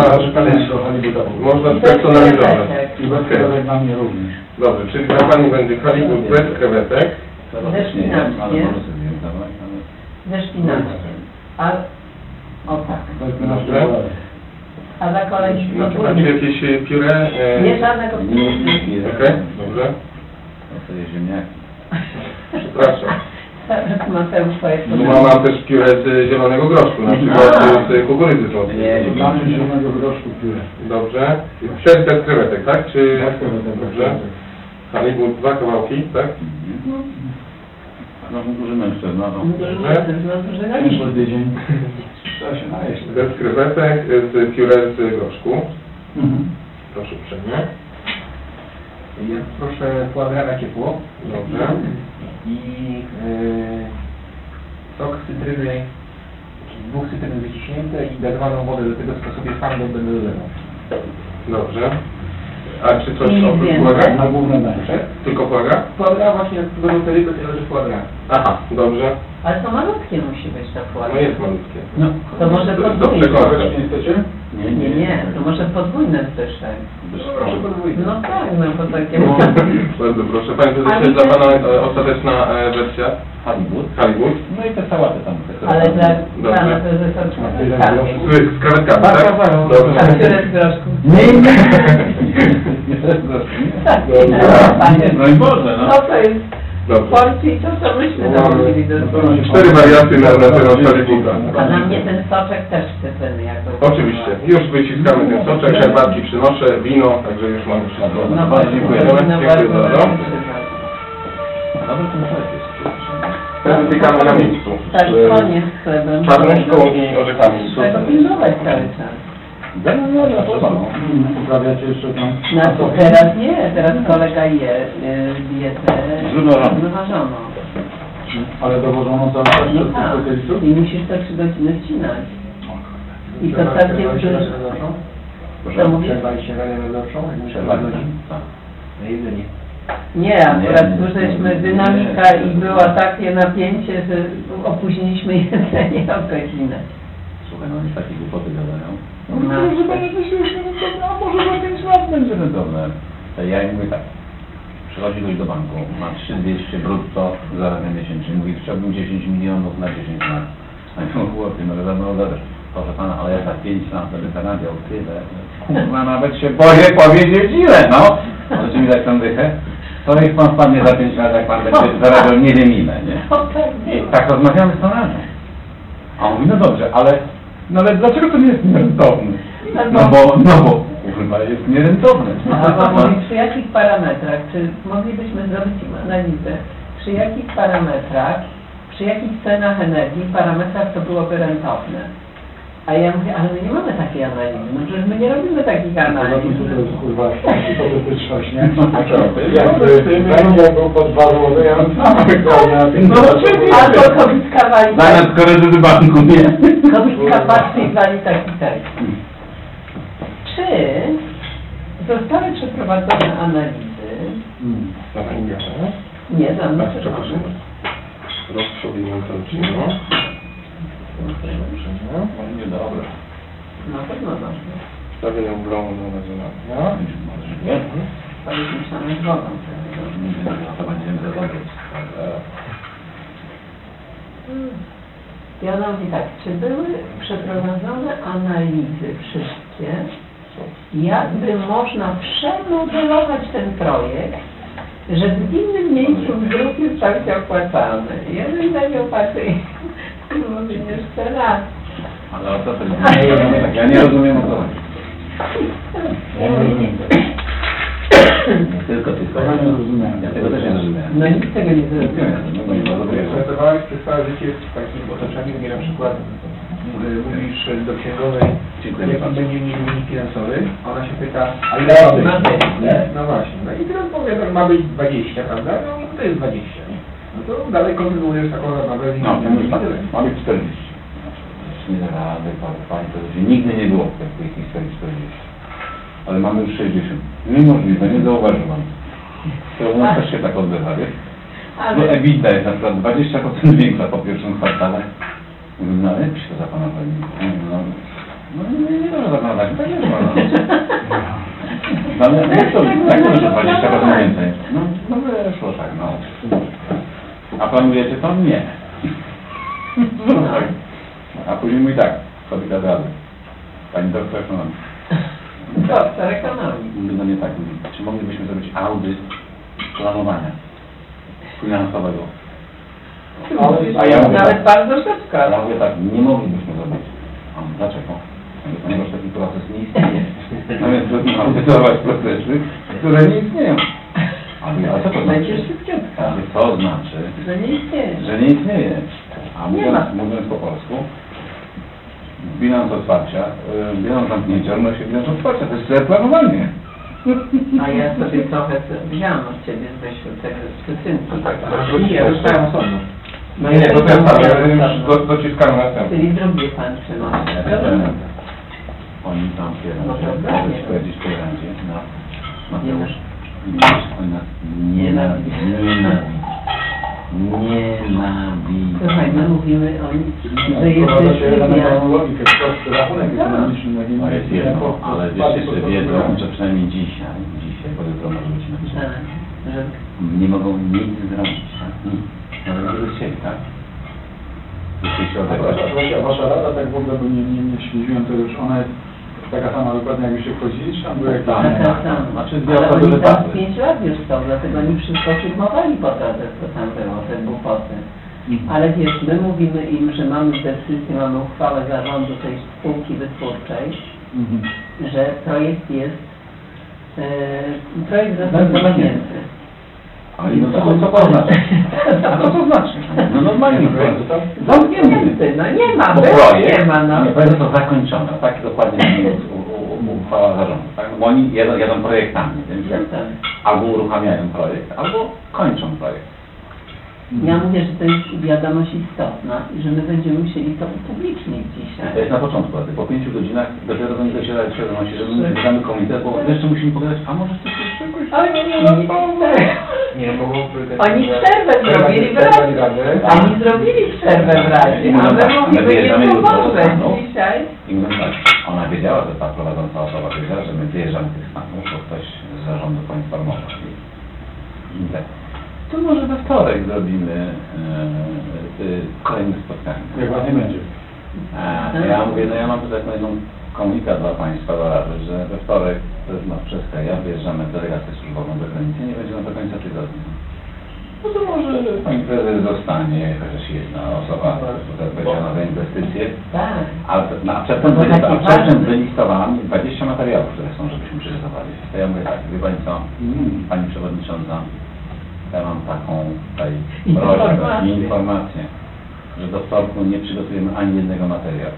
do Halibuta. można I bez spersonalizować. krewetek. I bez krewek na mnie również. Dobrze, czyli dla Pani będzie halibut bez krewetek. Teraz nie wiem, ale może sobie wiem, dawaj, ale... Ze szpinakiem. A... O tak. Weźmy na Dobrze. A za kolei Znaczy macie jakieś e, pióre? e, Nie żadnego Nie, nie, nie. Okej, dobrze. No to jest ziemniaki. Przepraszam. Mateusz No, mam, mam też pióre z zielonego groszku, na przykład A. z kukurydzy słodkiej. Nie, nie. Mamy zielonego groszku pióre. Dobrze. Przed bez krewetek, tak? Czy... Dobrze. Halibut dwa kawałki, tak? No, duży mężczyzna, no. No duże na Ciężko tydzień. Trzeba się najeść. Bez krewetek, z pióre z groszku. Mhm. Proszę uprzejmie. Ja proszę grana ciepło Dobrze. i yy, sok cytryny, dwóch cytryn wyciśnięte i gazowaną wodę do tego w sposobie pan będę dolewał. Dobrze. A czy coś oprócz więcej. płaga? Na główne danie. Tylko płaga? Płaga właśnie jak będą te ryby, to leży grana. Aha, dobrze. Ale to malutkie musi być ta. No jest malutkie. No. To może Do- podwójne. przekonania. Nie chcecie? Nie, Nie, nie, to może podwójne zbyszek. Proszę. No tak, no bo takie... No, bardzo proszę. Panie prezesie, dla Pana e, ostateczna e, wersja Halibut. halibut. No i te sałaty tam. te Ale dla Dobrze. pana prezesa Tyle tak. Z, z krewetkami, Tak, tak? tak, tak. Dobrze. Tak, które z groszku. Nie, nie. Tak, Dobrze. panie. No i Boże, no. No to jest w Dobrze. porcji, to co myśmy zamówili do Cztery warianty na, na temat halibuta. A na mnie ten soczek też cytryny jako... Oczywiście. Już wyciskamy ten soczek, herbatki przynoszę, wino, także już mamy wszystko. No Bardzo dziękuję. no Dziękuję bardzo bardzo. ten chleb jest. Teraz wytykamy na miejscu. Tak, Z koniec z chlebem. Czarnuszką i orzechami. Trzeba pilnować cały czas. No, no, no, no. Poprawiacie jeszcze tam? Znaczy teraz nie, teraz kolega je y, dietę Zrównoważoną. zrównoważoną. Ale dowożono cały czas No tak, specjalistów? i musisz to trzy godziny wcinać. I to całkiem dużo. Co mówisz? Przerwali śniadanie najlepszą, jak muszę Przerwali, godzin tak. na jedzenie. Nie, akurat żeśmy dynamika i było takie napięcie, że opóźniliśmy jedzenie o godzinę. Słuchaj, no oni takie głupoty gadają. No, No. no że będzie coś już rentowne, a może za 5 lat będzie rentowne. To ja im mówię tak, przychodzi ktoś do banku, ma 3200 brutto zarabia miesięcznie, mówi chciałbym 10 milionów na 10 lat. A ja mówię, chłopie, no mało zarabiasz. Proszę pana, ale ja za 5 lat będę zarabiał tyle. Kurwa, nawet się boję powiedzieć ile, no. Możecie mi dać tą dychę? To niech pan wpadnie za 5 lat, jak pan będzie zarabiał nie wiem ile, nie? Tak, I tak rozmawiamy z Tomarzem. A on mówi, no dobrze, ale, no ale dlaczego to nie jest nierentowne? No bo, no bo, kurwa, jest nierentowne. A pan mówi, przy jakich parametrach, czy moglibyśmy zrobić analizę, przy jakich parametrach, przy jakich cenach energii, parametrach to byłoby rentowne? A ja mówię, ale my nie mamy takiej analizy, no przecież my nie robimy takich analiz. tym tutaj jest kurwa hipotetyczność, nie? A co? Jakby węgiel był po dwa złote, ja bym sam wygrał na tym. No oczywiście. Albo kobitka wali tak, Zamiast koledzy z banku, nie? Kobitka patrzy i wali tak i tak. Czy zostały przeprowadzone analizy? Mm. Na półmiarę. Nie, dla mnie Tak, przepraszam. Rozprzoduję kończyną. Niedobre. Na pewno dobrze. Stawię ogromną rezonację. Nie? To jest mieszane z wodą. To będziemy zabawiać. Ja mówi tak, czy były przeprowadzone analizy wszystkie, jakby można przemodelować ten projekt, że w innym miejscu w grupie stał się opłacalny. Jeden będzie opłacał, mówię jeszcze raz. Ale o co chodzi? Tak, Ja nie rozumiem o co chodzi. Ja nie. Tylko ty. Tego nie zrozumiałem. Ja tego też nie rozumiałem. No nikt tego nie zrozumiał. No. Pracowałeś przez całe życie w takim otoczeniu, gdzie na przykład y, mówisz do księgowej, Dziękuję jak pan bardzo. będzie wynik finansowy, a ona się pyta, a ile ma być? No właśnie. No i teraz powie, no ma być 20, prawda? No to jest 20, nie? No to dalej kontynuujesz taką zabawę z No, tyle. ma być 40. Nie da rady, pan- pani to że nigdy nie było w tej historii 40. Ale mamy już 60. Niemożliwe, nie zauważyłam. To u nas też się tak odbywa, wiesz? No Ale EBITDA jest na przykład 20% większa po pierwszym kwartale. Mówię, No ale jak się to zapanowali? No, no nie, nie może zapanować, tak jest. No, no ale jak to, jak to, że 20% więcej? No, no wyszło tak, no. A planujecie to? Nie. No tak. A później mówi tak, kobieta rady. Pani doktor ekonomii. Doktor ekonomii. Mówię, no nie tak, mówi, czy moglibyśmy zrobić audyt planowania finansowego? Ale- A ja mówię Nawet tak, bardzo szybko. ja mówię tak, nie moglibyśmy zrobić. A on, dlaczego? Ja mówię, Ponieważ taki proces nie istnieje. No więc trudno audytować procesy, które nie istnieją. A mówię, a co to Będzie znaczy? szybciutko. Mówię, co znaczy, Że nie istnieje. że nie istnieje. A Nie mówiąc po polsku, bilans otwarcia, y, bilans zamknięcia równa się bilans otwarcia, to jest planowanie. A ja sobie trochę wziąłam od Ciebie Zbysiu tego scytynki. Nie, ja dostałem osobno. No Nie, to ten sam, już do- dociskamy następny. Czyli drugi Pan przynosi. Oni tam No kierują, to że dobrze. powiedzieć koleżandzie, na Nie Mateusz. na- Oni nas nienawidzą. Nienawidzą. Nienawidzą. Słuchaj, my mówimy o nich, że jesteśmy logikę, prosty rachunek ekonomiczny. no nie- To jest nie- jedno, nie- ale nie- wiesz, jeszcze nie- wiedzą, że przynajmniej dzisiaj, dzisiaj, bo jutro może być inaczej, Tak, że nie mogą nic zrobić, tak? Nic. Nawet gdyby chcieli, tak? Jeśli się A odegrać. wasza, wasza- wasza rada, tak w ogóle, bo nie, nie, nie śledziłem tego już, ona jest taka sama dokładnie jakbyście wchodzili, czy tam były jakieś... Tak. taka sama. Znaczy dwie Ale osoby oni tam z pięć lat już są, dlatego oni wszystko filmowali po drodze, co tam było, te głupoty. Ale wiesz, my mówimy im, że mamy decyzję, mamy uchwałę zarządu tej spółki wytwórczej, Mhm. że projekt jest, e, projekt został zamknięty. Ale no to, co to znaczy? A to co znaczy? No normalnie, no, Zamknięty, no nie ma, Bo było projekt, nie ma, no. nie, projekt to zakończone, tak dokładnie jest u- u- uchwała zarządu, tak? Bo oni jadą, jadą projektami, więc albo uruchamiają projekt, albo kończą projekt. Ja mówię, że to jest wiadomość istotna i że my będziemy musieli to upublicznić To dzisiaj. jest na początku, a ty po pięciu godzinach dopiero do niego się świadomość, że my wybieramy komitet, bo jeszcze musimy pogadać, a może chcesz jeszcze jakoś... Oni nie Nie, bo Oni przerwę zrobili w Radzie. Oni zrobili przerwę w Radzie, a my mówimy, wyjeżdżamy nie jutro do pomoże dzisiaj. I mówię tak, ona wiedziała, że ta prowadząca osoba wiedziała, że my wyjeżdżamy tych Stanów, bo ktoś z zarządu poinformował. I, i tak, to może we wtorek zrobimy e, e, kolejne spotkanie. Jak was nie będzie. A ja mówię, no ja mam tutaj jedną komunikat dla Państwa do Rady, że we wtorek, to jest no przez ja wyjeżdżamy w delegację służbową do granicy, nie będzie do końca tygodnia. No to może Pani Prezes zostanie, chociaż jedna osoba odpowiedzialna za inwestycje. Tak. To- no, a przedtem, wylista, a takie przedtem wylistowałam 20 materiałów, które są, żebyśmy przygotowali. To ja mówię tak, wie Pani co, Pani Przewodnicząca, ja mam taką tutaj prośbę Informację. i informację, że do wtorku nie przygotujemy ani jednego materiału.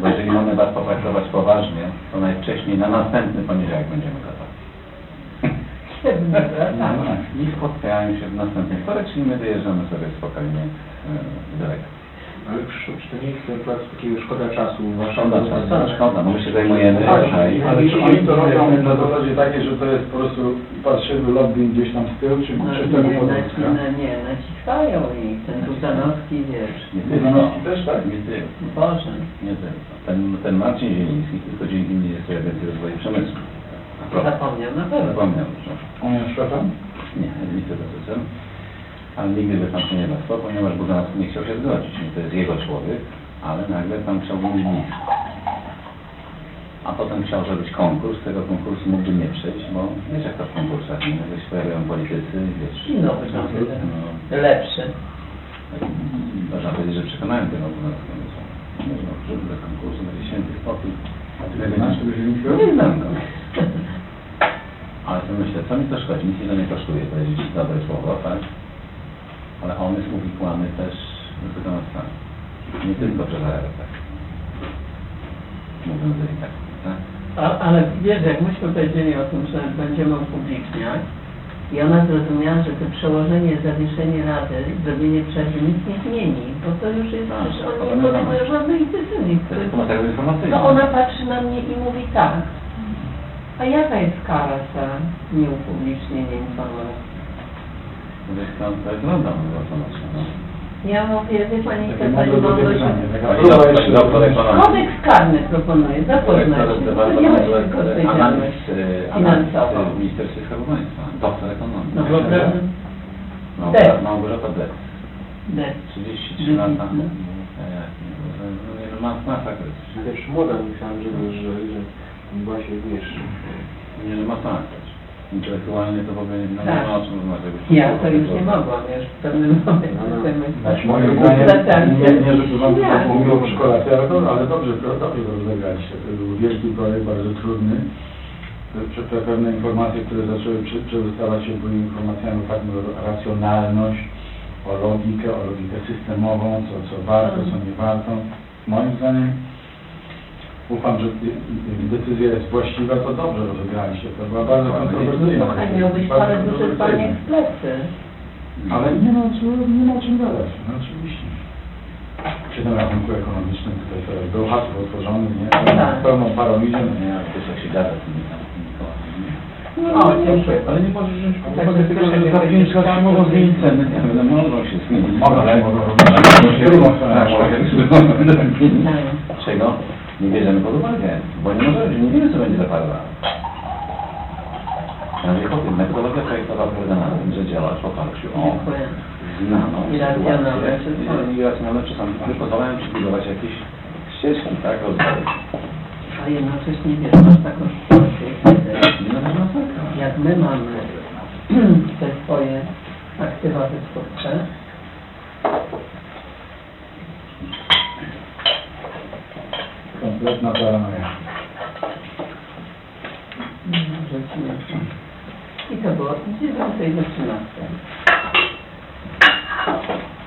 Bo jeżeli mamy Was potraktować poważnie, to najwcześniej na następny poniedziałek będziemy gotowi. Tak. I spotkają się w następny wtorek, czyli my dojeżdżamy sobie spokojnie e, do Leka. Ale czy to nie jest ten plac takiego szkoda czasu? Szkoda, szkoda, szkoda, bo my się zajmujemy Tak, tutaj. ale czy oni to robią na zasadzie takiej, że to jest po prostu parszywy lobbying gdzieś tam z tyłu, czy, No, czy nie, tego no, nie, naciskają i ten Tutanowski, wiesz, Nie Tutanowski też, tak? Nie tylko. Boże. Nie tylko. Ten, ten Marcin Zieliński tylko dzięki Ministrowi Agencji Rozwoju Przemysłu. Zapomniał, na pewno. Zapomniał, On jest szefem? nie, wiceprezesem, ale nigdy by tam się nie dostał, ponieważ Budanowski nie chciał się zgodzić. To jest jego człowiek, ale nagle tam chciał być blisko. A potem chciał zrobić konkurs, tego konkursu mógłby nie przejść, bo wiesz jak to w konkursach, nie? Się pojawiają politycy, wiesz, nowy, no, lepszy. można powiedzieć, że przekonałem tego Budanowskiego. Nie no, żeby do konkursu będzie święty spokój. Znasz tego Zielińskiego? Nie znam go. Ale to myślę, co mi to szkodzi? Nic mi to nie kosztuje powiedzieć dobre słowo, tak? Ale on jest uwikłany też w wykonawstwo. Nie tylko przez ARP. Mówiąc delikatnie, tak? A, ale wiesz, jak myśmy powiedzieli o tym, że będziemy upubliczniać i ona zrozumiała, że to przełożenie, zawieszenie rady, zrobienie przerwy nic nie zmieni, bo to już jest, Tak, że to oni nie podejmują żadnej decyzji. To jest materiał informacyjny. To ona patrzy na mnie i mówi tak. A jaka jest kara za nieupublicznienie informacji? To, to no. Ja mówię, wie pani, Takie chce pani mądre mądrość. taka doktor- jeszcze- doktor ekonomii. Kodeks karny proponuję, zapoznać się. Doktor To nie chodzi ekonomii, tylko analiz, odpowiedzialność analiz w Ministerstwie Skarbu Państwa. Doktor ekonomii. No wyobrażam, Małgorzata. Dec. 33 lata. No. E, no, ma- masakra. Też młoda myślałem, że, że, że była się, wiesz, Nie, no masakra. Intelektualnie to w ogóle nie, no, nie ma o czym rozmawiać. Ja to już nie mogłam, już w pewnym momencie No, no. Znaczy, moim zdaniem, nie, nie żeby wam to mówiło w szkole, ale, dobrze, to, dobrze to rozegraliście. To był wielki projekt, bardzo trudny. Te, te pewne informacje, które zaczęły przedostawać się, były informacjami o racjonalność, o logikę, o logikę systemową, co, co warto, co nie warto. Moim zdaniem ufam, że decyzja jest właściwa, to dobrze rozegraliście. To była bardzo kontrowersyjna. Słuchaj, miałbyś Bardzo parę kontrowersyjna. paniek w plecy. Ale nie ma, co- nie ma o czym gadać, no oczywiście. Przy tym rachunku ekonomicznym tutaj teraz był hasło otworzony, nie? Tak. Pełną parą idzie, no Nie, ale wiesz jak się gada z tymi tam Mikołajami. O, dziękuję. Ale nie możesz wziąć pod Tak, uwagę że tego, że za powiedzieć pięć lat się tak, mogą zmienić ceny. Nie, no mogą się zmienić. Mogą, ale mogą tak, stronę. mogą się zmienić. Czego? Nie bierzemy pod uwagę, bo nie możemy, nie wiemy co będzie za parę lat. Ja mówię tym, metodologia projektowa polega na tym, że działasz w oparciu o znaną I racjonalne sytuację czasami. i racjonalne czasami, które pozwalają ci budować jakieś ścieżki, tak, rozwoju. A jednocześnie wiesz, masz taką sytuację, kiedy jak my mamy te swoje aktywa wytwórcze, Kompletna paranoja. I to było od 9 do 13.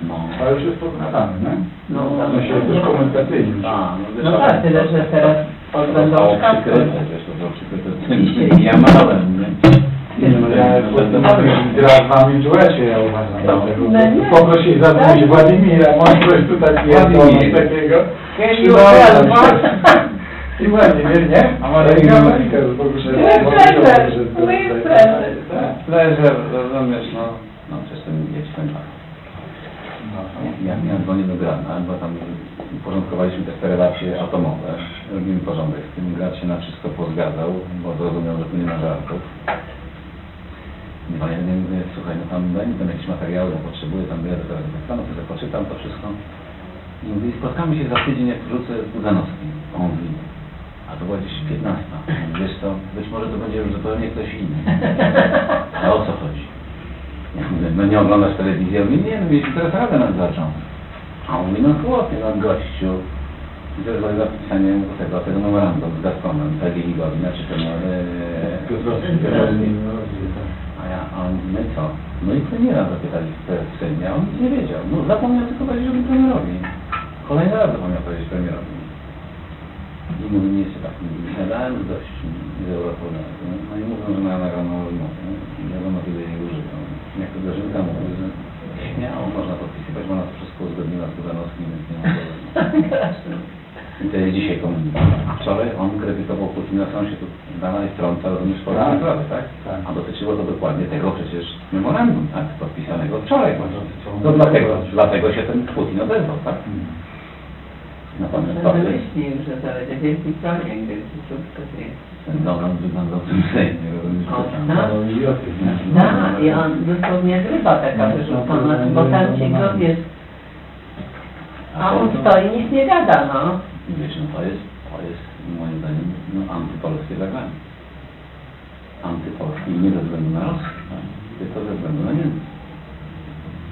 No. A już jest podgradany, nie? No, W sensie jest też komunikacyjny. A, no, No ale- tak, tyle, że teraz To będą zostało szkapy. przykryte, wiesz, to było przykryte tym jamalem, nie? Nie, no ja gra w duecie, ja uważam. No. No nie. Poproszę jej zadzwonić Tak. Władimira, może coś tutaj jest takiego. Przydało nam uważam. się. I Władimir, nie? A Marek Ameryka, że poproszę. To jest prezes, to jest prezes. Pleasure, rozumiesz, no. No, przecież ten mieć końca. No, Ja, ja dzwonię do Grana, bo tam uporządkowaliśmy te relacje atomowe. Robimy porządek z tym. Grad się na wszystko pozgadzał, bo zrozumiał, że tu nie ma żartów. Nie panie, nie mówię, słuchaj, no tam daj mi tam jakieś materiały, bo potrzebuję tam wyjadę teraz do stanu, sobie poczytam to wszystko. I mówi, spotkamy się za tydzień, jak wrócę z Budanowskim. A on mówi, a to była gdzieś 15. Ja mówię, Wiesz co, być może to będzie już zupełnie ktoś inny. A o co chodzi? Ja mówię, no nie oglądasz telewizji? Ja mówię, nie, no mieliśmy teraz radę nadzorczą. A on mówi, no chłopie, no gościu. I to jest zapisanie tego, tego memorandum z Gazpromem, PGNiG-owi, znaczy ten, e. A ja, a on, no i co? No i premiera zapytali w w Sejmie, a on nic nie wiedział. No zapomniał tylko powiedzieć tym premierowi. Kolejny raz zapomniał powiedzieć premierowi. I mówi, nie jest tak, gadałem dość z Europolem. No i mówią, że mają nagraną rozmowę. I wiadomo, kiedy jej użyją. Jak to Grażynka mówi, że śmiało można podpisywać, bo to wszystko uzgodniła z Budanowskim, więc nie ma problemu. I to jest dzisiaj komunikat. A wczoraj on kredytował Putina, co on się tu dalej wtrąca, rozumiesz, w Tak. sprawy, tak? Tak. A dotyczyło to dokładnie tego przecież memorandum, tak? Podpisanego wczoraj. On No dlatego, dlatego się ten Putin odezwał, tak? To jest, Wymyślił, że to będzie wielki projekt, wielki sukces jest. ten Donald wyglądał w tym Sejmie, rozumiesz? O, tak. No, nie? Tak, i on dosłownie ryba taka wyrzucona, bo tam ci go jest, a on stoi, nic nie gada, no. Wiesz, no to jest, to jest moim zdaniem no, antypolskie zagranie. Antypolskie nie ze względu na Rosję, tak? tylko ze względu na Niemcy.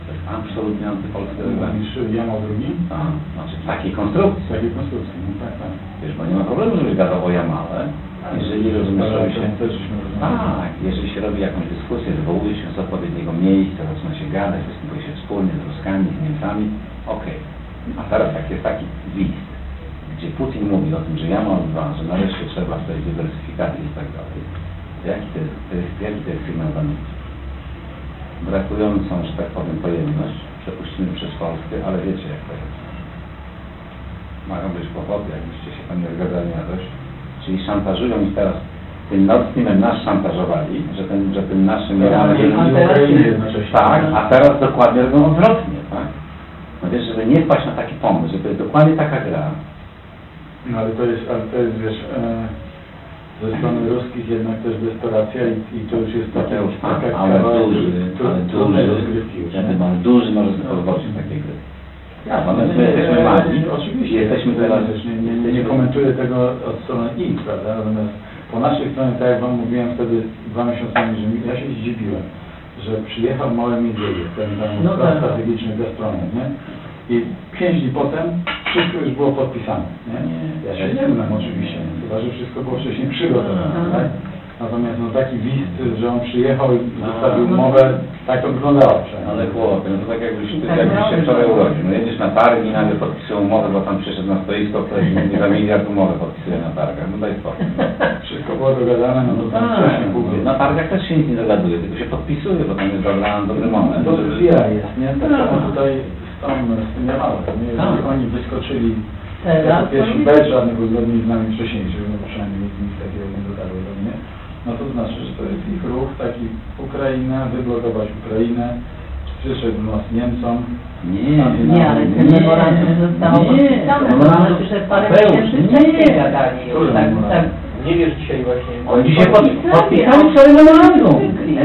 To jest absolutnie antypolskie zagranie. Niż Jamał drugi? A, znaczy w takiej konstrukcji. Takiej konstrukcji, no tak, tak. Wiesz, bo nie ma problemu, żebyś gadał o Jamale, jeżeli rozumiesz, robi się... Tak, jeżeli się robi jakąś dyskusję, zwołuje się z odpowiedniego miejsca, zaczyna się gadać, występuje się wspólnie z Ruskami, z Niemcami, okej. A teraz jak jest taki list, gdzie Putin mówi o tym, że ja mam dwa, że nareszcie trzeba w tej dywersyfikacji i tak dalej, to jaki to jest, to jest, jaki to jest sygnał dla Niemców? Brakującą, że tak powiem, pojemność przepuścimy przez Polskę, ale wiecie jak to jest. Mają być kłopoty, jakbyście się tam nie zgadzali na coś. Czyli szantażują ich teraz tym Nord nas szantażowali, że ten, że tym naszym Iranem i tak, a teraz dokładnie robią odwrotnie, tak? No wiesz, żeby nie wpaść na taki pomysł, że to jest dokładnie taka gra, No ale to jest, ale to jest, wiesz, e, ze strony ruskich jednak też desperacja i, i to już jest taka, Mateusz, taka ale kawałek duży, tru- ale trudnej duży, rozgrywki już. ja nie? bym duży pozwolić na takie gry. Ja, nie, my nie, jesteśmy mali, nie, Oczywiście, jesteśmy teraz, też nie, nie, nie, nie komentuję tego od strony ich, prawda? Natomiast po naszej stronie, tak jak Wam mówiłem wtedy dwa miesiące temu, że ja się zdziwiłem, że przyjechał mały Miedzieje, ten tam No tak. strategiczny Gazpromem, nie? I pięć dni potem wszystko już było podpisane, nie? Ja się nie znam oczywiście, chyba, że wszystko było wcześniej przygotowane, Mhm. tak? Natomiast no taki list, że on przyjechał i No. zostawił umowę, tak to wyglądało przynajmniej. Ale chłopie, no to tak jakbyś, ty, Tak jakbyś się wczoraj urodził. No jedziesz na targi i nagle podpisuje umowę, bo tam przyszedł na stoisko, ktoś mówi za miliard umowę podpisuje na targach. No daj spokój. Wszystko było dogadane, no to tam wcześniej Tak, mówię. na targach też się nic nie dogaduje, tylko się podpisuje, bo tam jest dobra, dobry moment. To jest, nie? Tak Tak. samo tutaj z tym Jamałem, nie? Jeżeli Tak. oni wyskoczyli Teraz jako to pierwsi nie- bez żadnych uzgodnień z nami wcześniejszych, no przynajmniej nic, nic takiego nie dotarło do mnie, no to znaczy, że to jest ich ruch, taki Ukraina, wyblokować Ukrainę, przyszedł nos Niemcom, Nie, Nie, ale ten memorandum zostało nie, podpisane, to memorandum- znaczy, że parę miesięcy nie. wcześniej gadali już, tak, tak. Nie wiesz dzisiaj właśnie... Oni dzisiaj pod, Podpisali, wczoraj memorandum.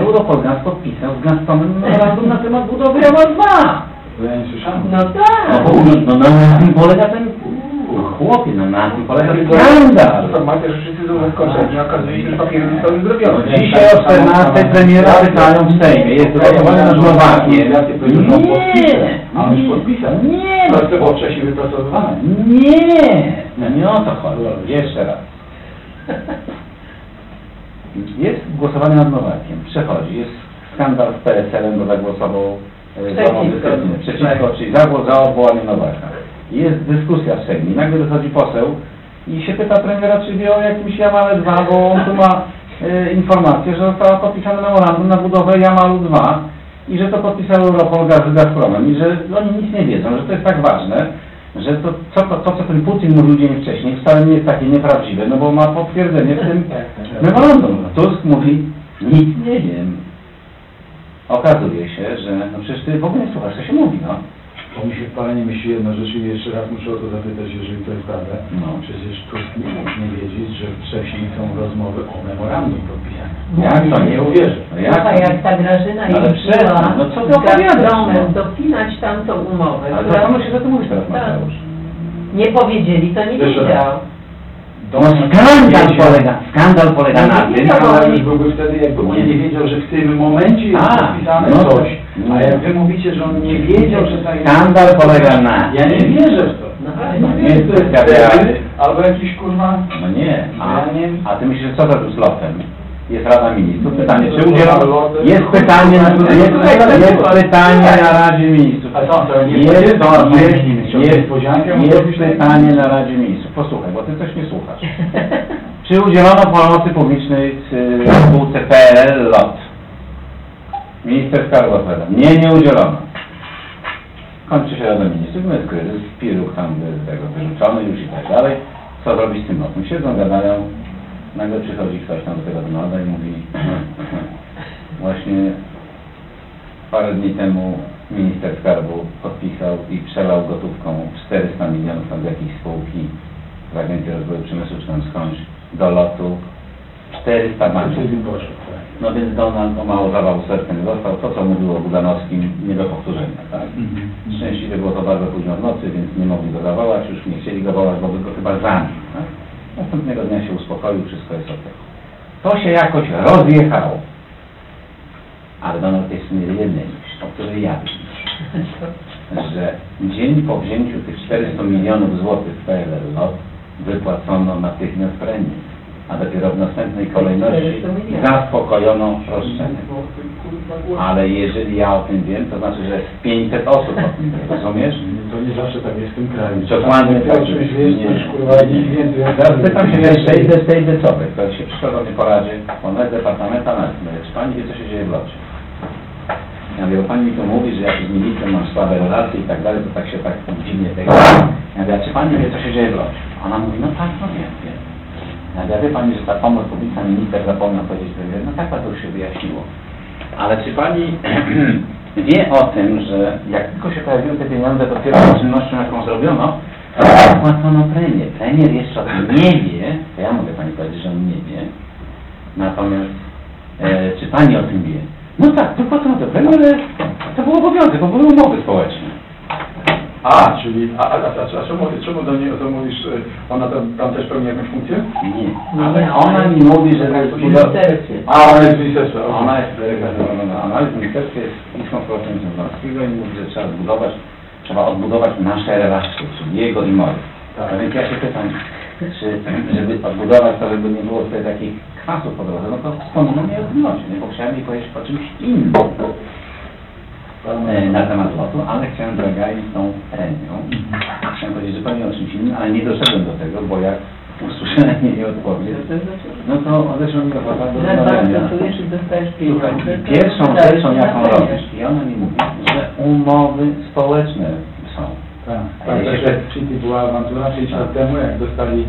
Europol Gaz podpisał z Gazpromem memorandum na temat budowy Jamal 2. to ja nie słyszałem. No No tak. bo no, no, na tym polega ten chłopie, no na tym polega skandal. Informacja, że wszyscy są zaskoczeni, a okazuje się, że papiery zostały zrobione. No dzisiaj o 14 premiera pytają w Sejmie, jest głosowanie nad Słowakiem. Nie, A on już podpisał. Nie, Ale to było wcześniej wypracowywane. nie, no nie o to chodzi. Jeszcze raz. Jest głosowanie nad Nowakiem, przechodzi, jest skandal z PSL-em, bo zagłosował za Przeciwko. Montesquieu, przeciwko, czyli za, za odwołaniem Nowaka. Jest dyskusja w Sejmie, nagle wychodzi poseł i się pyta premiera, czy wie o jakimś Jamale 2, bo on tu ma e, informację, że zostało podpisane memorandum na budowę Jamalu 2 i że to podpisał Europol Gaz z Gazpromem i że oni nic nie wiedzą, że to jest tak ważne, że to, co, to, to co ten Putin mówił dzień wcześniej wcale nie jest takie nieprawdziwe, no bo ma potwierdzenie w tym memorandum. Tusk mówi, nic nie wiem. Okazuje się, że no przecież ty w ogóle nie słuchasz, co się mówi, no. To mi się w palenie mieści jedna rzecz i jeszcze raz muszę o to zapytać, jeżeli to jest prawda. No. Przecież Tusk nie mógł nie wiedzieć, że wcześniej są rozmowy o memorandum podpisane. Jak to nie uwierzę. No jak Słuchaj, to? jak ta Grażyna Ale jeździła przestań, no co ty z opowiadasz, Gazpromem no? dopinać tamtą umowę, Ale która zastanów się, co ty mówisz teraz, Tak. Mateusz. nie powiedzieli, to nie Jeszcze raz. wiedział. No skandal polega, skandal polega na Nie tym, oni- już byłby wtedy, jakby on nie wiedział, że w tym momencie jest podpisane no coś. A jak wy mówicie, że on nie wiedział, że ta Skandal polega na- Ja nie wierzę w to. No, No nie nie, jest to jest albo jakiś kurwa... No nie, a, nie- a ty myślisz, że co to z lotem? Jest Rada Ministrów. Pytanie, czy udzielono... Jest pytanie, jest, jest pytanie na Radzie Ministrów. To- to nie- Jest, jest, jest, jest pytanie na Radzie Ministrów. Posłuchaj, bo ty coś nie słuchasz. Czy udzielono pomocy publicznej spółce PLL LOT? Minister Skarbu odpowiada. Nie, nie udzielono. Kończy się Rada Ministrów, no jest kryzys, piruch tam z tego wyrzucony już i tak dalej. Co zrobić z tym lotem? Siedzą, gadają, nagle przychodzi ktoś tam do tego Donalda i mówi właśnie parę dni temu minister skarbu podpisał i przelał gotówką 400 milionów tam z jakiejś spółki z Agencji Rozwoju Przemysłu czy tam skądś do lotu 400 banków. No więc Donald o mało zawał serce nie dostał. To, co mówił o Budanowskim, nie do powtórzenia, tak? Szczęśliwie było to bardzo późno w nocy, więc nie mogli go zawołać, już nie chcieli go wołać, bo by go chyba zabił, tak? Następnego dnia się uspokoił, wszystko jest ok. To się jakoś rozjechało. Ale Donald jest jednej, o której ja wiem, że dzień po wzięciu tych 400 milionów złotych lot wypłacono natychmiast premię, a dopiero w następnej kolejności 400 milionów. zaspokojono roszczenie. Ale jeżeli ja o tym wiem, to znaczy, że jest 500 osób o tym wie, rozumiesz? To nie zawsze tak jest w tym kraju. Dokładnie tak. Teraz pytam się z tej, z tej decowej, która się przyszła mi poradzie, ona jest departamentu analizy. Mówię, Czy pani wie, co się dzieje w locie? Ja mówię, bo pani mi tu mówi, że ja z ministrem mam słabe relacje i tak dalej, to tak się tak dziwnie tego. Ja mówię, a czy pani wie, co się dzieje w locie? Ona mówi, no tak, no wiem, wiem. Ja a wie pani, że ta pomoc publiczna minister zapomniał powiedzieć, że no tak, to już się wyjaśniło. Ale czy pani wie o tym, że jak tylko się pojawiły te pieniądze, to pierwszą czynnością, jaką zrobiono, Zapłacono premię. Premier jeszcze o tym nie wie, to ja mogę Pani powiedzieć, że on nie wie. Natomiast e, czy Pani o tym wie? No tak, wypłacono tę premię, ale to był obowiązek, bo były umowy społeczne. A, czyli, a, a, a, a, a czemu, czemu do niej o to mówisz, y, ona tam, tam też pełni jakąś funkcję? Nie, Nie, ale ona mi mówi, że tak w ministerstwie. A, ona jest z ministerstwa. okej. Ona jest dyrektorem, ona jest w ministerstwie jest Izbą Społeczeństwa Polskiego i mówi, że trzeba zbudować, trzeba odbudować nasze relacje, czyli jego i moje. Tak. A więc ja się pytam, czy żeby odbudować to, żeby nie było tutaj takich kwasów po drodze, no to wspomnę mnie o tym locie, nie? bo chciałem jej powiedzieć o czymś innym na temat lotu, ale chciałem zagaić tą premią. Chciałem powiedzieć zupełnie o czymś innym, ale nie doszedłem do tego, bo jak usłyszałem jej odpowiedź, no to odeszło mi do chłopa do rozmawiania. Słuchaj, to pierwszą rzeczą, jaką robisz, i ona mi mówi, że umowy społeczne są. Tak, A tak, City była awantura 5 lat temu, jak dostali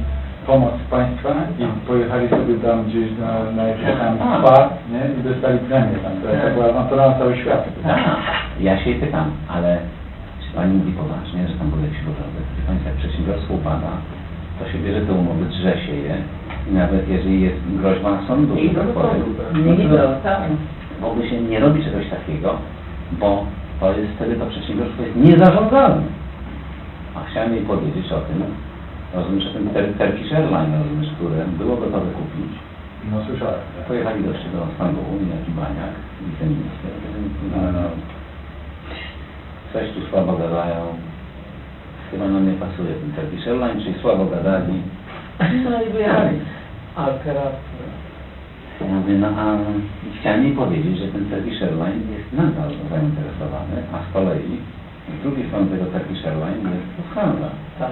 pomoc państwa i pojechali sobie tam gdzieś na, na jakiś tam Tak. spa, nie? I dostali premię tam. To, to była awantura na cały świat. Tak, ja się jej pytam, ale czy Pani mówi poważnie, że tam był jakiś porządek? Wie Pani, jak przedsiębiorstwo upada, to się bierze te umowy, drze się je i nawet jeżeli jest groźba sądu, I że tak powiem, Nie no widzę, to tak. w ogóle się nie robi czegoś takiego, bo to jest wtedy to przedsiębiorstwo jest niezarządzalne. A chciałem jej powiedzieć o tym, rozumiesz, o tym Tur- Turkish Airlines, rozumiesz, które było gotowe kupić. No słyszałem. tak. Pojechali goście do Stambułu, niejaki Baniak, wiceminister. No, no. Coś tu słabo gadają. Chyba nam nie pasuje ten Turkish Airlines, czyli słabo gadali. No i wyjechali. A teraz... Ja mówię, no a chciałem jej powiedzieć, że ten Turkish Airlines jest nadal zainteresowany, a z kolei z drugiej strony tego Turkish Airlines jest Lufthansa. Tak.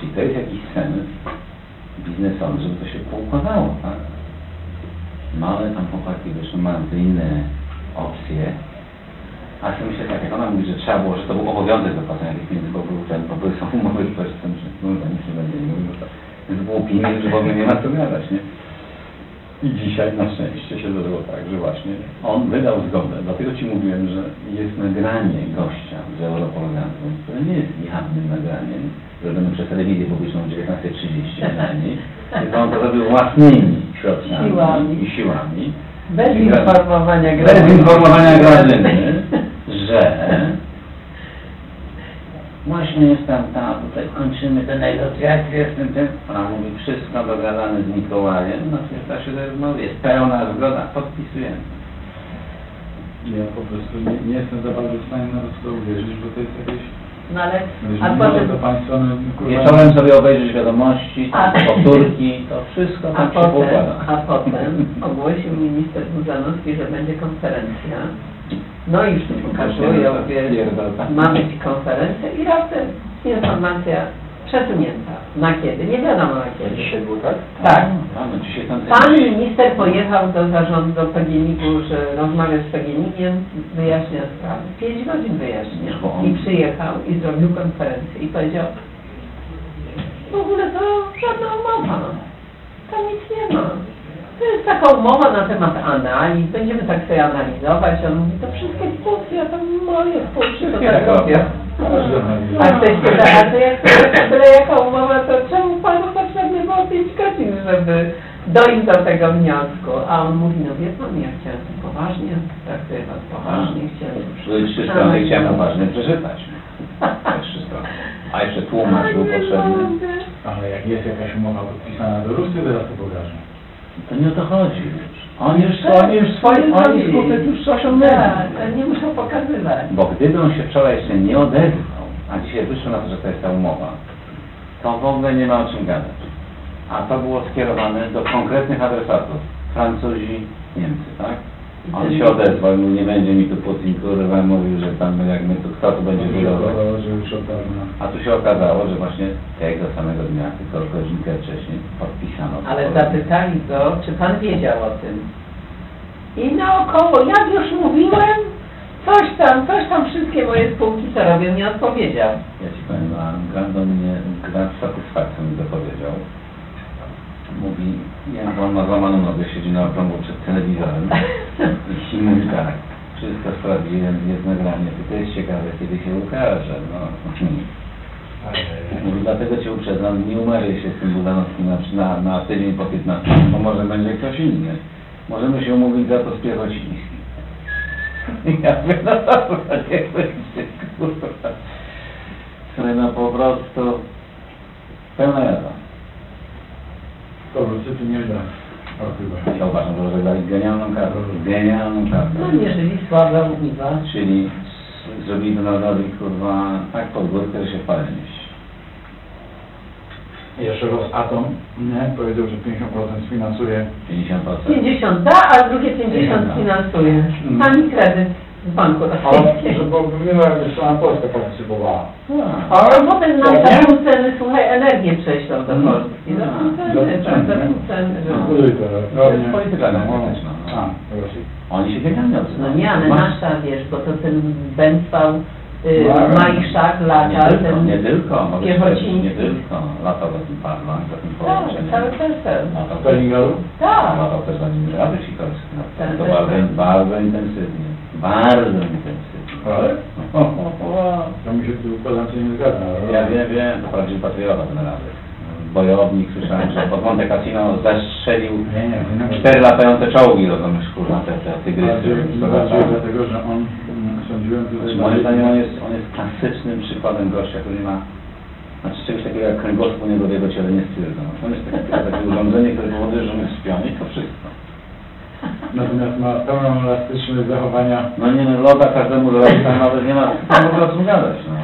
Czyli to jest jakiś sen biznesowy, żeby to się poukładało, tak? Ale tam chłopaki no, mają te inne opcje. A ja myślę tak, jak ona mówi, że trzeba było, że to był obowiązek zapłacenia tych pieniędzy, bo był ten, bo były są umowy społeczne, że no nic nie będzie mówił, bo to jest głupimi, że w ogóle nie ma co gadać, nie? I dzisiaj na szczęście się zdarzyło tak, że właśnie on wydał zgodę, dlatego Ci mówiłem, że jest nagranie gościa z Europolganu, które nie jest jawnym nagraniem, zrobione przez telewizję publiczną o 19.30 przynajmniej, tylko on to zrobił własnymi środkami Siłami. i siłami. Bez informowania Bez informowania Grażyny, że właśnie jest tam, tam, tutaj kończymy te negocjacje z tym, tym. Ona mówi, wszystko dogadane z Mikołajem, no przecież da się rozmowy, jest pełna zgoda, podpisujemy. Ja po prostu nie, nie jestem za bardzo w stanie nawet w to uwierzyć, bo to jest jakieś No ale, a potem, to państwo, no, kurwa, Wieczorem sobie obejrzysz wiadomości, A- powtórki, to wszystko a tam się potem, poukłada. a potem ogłosił minister Buzanowski, że będzie konferencja. No i już pokazują, wie, Pierdolka. ma być konferencja i raptem informacja przesunięta. Na kiedy? Nie wiadomo na kiedy. Dzisiaj było tak? Tak. A, no dzisiaj tam Pan minister pojechał do zarządu do PGNiG-u, że rozmawia z PGNiG-iem, wyjaśnia sprawę. Pięć godzin wyjaśnia. I przyjechał i zrobił konferencję i powiedział, w ogóle to żadna umowa. Tam nic nie ma. To jest taka umowa na temat analiz, będziemy tak sobie analizować. On mówi, to wszystkie spółki, a tam moje spółki to tak tak robią. A ktoś pyta, a to jak to byle jaka umowa, to czemu panu potrzebne było 5 godzin, żeby dojść do tego wniosku? A on mówi, no wie pan, ja chciałem to poważnie, traktuję was poważnie, chciałem... Były trzy strony i chciałem poważnie przeczytać. Te trzy strony. A jeszcze tłumacz był potrzebny. Ale jak jest jakaś umowa podpisana do Rusy, teraz to pokażę. To nie o to chodzi już. Oni już, oni już swoje, oni skutek już coś osiągnęli. Tak, nie muszą pokazywać. Bo gdyby on się wczoraj jeszcze nie odezwał, a dzisiaj wyszło na to, że to jest ta umowa, to w ogóle nie ma o czym gadać. A to było skierowane do konkretnych adresatów. Francuzi, Niemcy, tak? On się odezwał i mówił, nie będzie mi tu Putin, kurwa, mówił, że tam jak my tu, kto tu będzie że już od dawna. A tu się okazało, że właśnie tego samego dnia, tylko godzinkę wcześniej, podpisano. Ale zapytali go, czy pan wiedział o tym. I naokoło, jak już mówiłem, coś tam, coś tam, wszystkie moje spółki co robią, nie odpowiedział. Ja ci powiem, a Grant do mnie, Grant z satysfakcją mi dopowiedział. Mówi, jak on ma złamaną nogę, siedzi na okrągło przed telewizorem i mówi tak, wszystko sprawdziłem, jest nagranie, tylko jest ciekawe, kiedy się ukaże, no. Mówi, dlatego cię uprzedzam, nie umawiaj się z tym Budanowskim na, na, na tydzień po 15, bo może będzie ktoś inny. Możemy się umówić za to z Piechocińskim. Ja mówię, no dobra, niech będzie, kurwa. Słuchaj, no po prostu pełna jazda. To Rusy tu nie chyba. Ja uważam, że rozegrali genialną kartę. Genialną kartę. No nie żyli słaba mówiła. Czyli s- zrobili Donaldowi, kurwa, tak pod górkę, że się w parę nie mieści. Jeszcze Rosatom nie, powiedział, że 50% sfinansuje 50%. 50 da, a drugie 50 finansuje. Ani kredyt z banku rosyjskiego. bo mówiła, że sama Polska partycypowała. A, A potem nam za pół ceny, słuchaj, energię prześlą do Polski. Za pół ceny, tak, za ceny. pół ceny. No, no. który to? To jest polityka energetyczna. A, Rosji. Oni się genialnie No nie, ale nasza, wiesz, bo to ten Bęcwał, y, No, Majszak Nie lata, tylko, ten nie tylko, powiedzieć, Piechociński. nie tylko. Latał za tym Parlan, za tym Tak, połączeniem. cały PSL. Latał też, Stalingradu? Tak. latał też za nim Rady Sikorski. No, Tak, to tak, bardzo, tak. bardzo intensywnie. Bardzo intensywnie. Ale? O, o, o. To mi się tu układance nie zgadza. ale- Ja wiem, wiem, to prawdziwy patriota ten Rady. Bojownik, słyszałem, że pod Monte Cassino zastrzelił Nie, nie, nie. cztery latające czołgi, rozumiesz, kurwa, te, te tygrysy. Bardziej, bardziej dlatego, że on, mm, sądziłem tutaj... Znaczy, moim zdaniem on jest, on jest klasycznym przykładem gościa, który ma znaczy czegoś takiego jak kręgosłup u niego w jego ciele nie stwierdzono. On jest takie, takie urządzenie, które powoduje, że on jest śpiony i to wszystko. Natomiast ma pełną elastyczność zachowania No nie no, loda każdemu tam nawet nie ma tam w ogóle o czym gadać, no.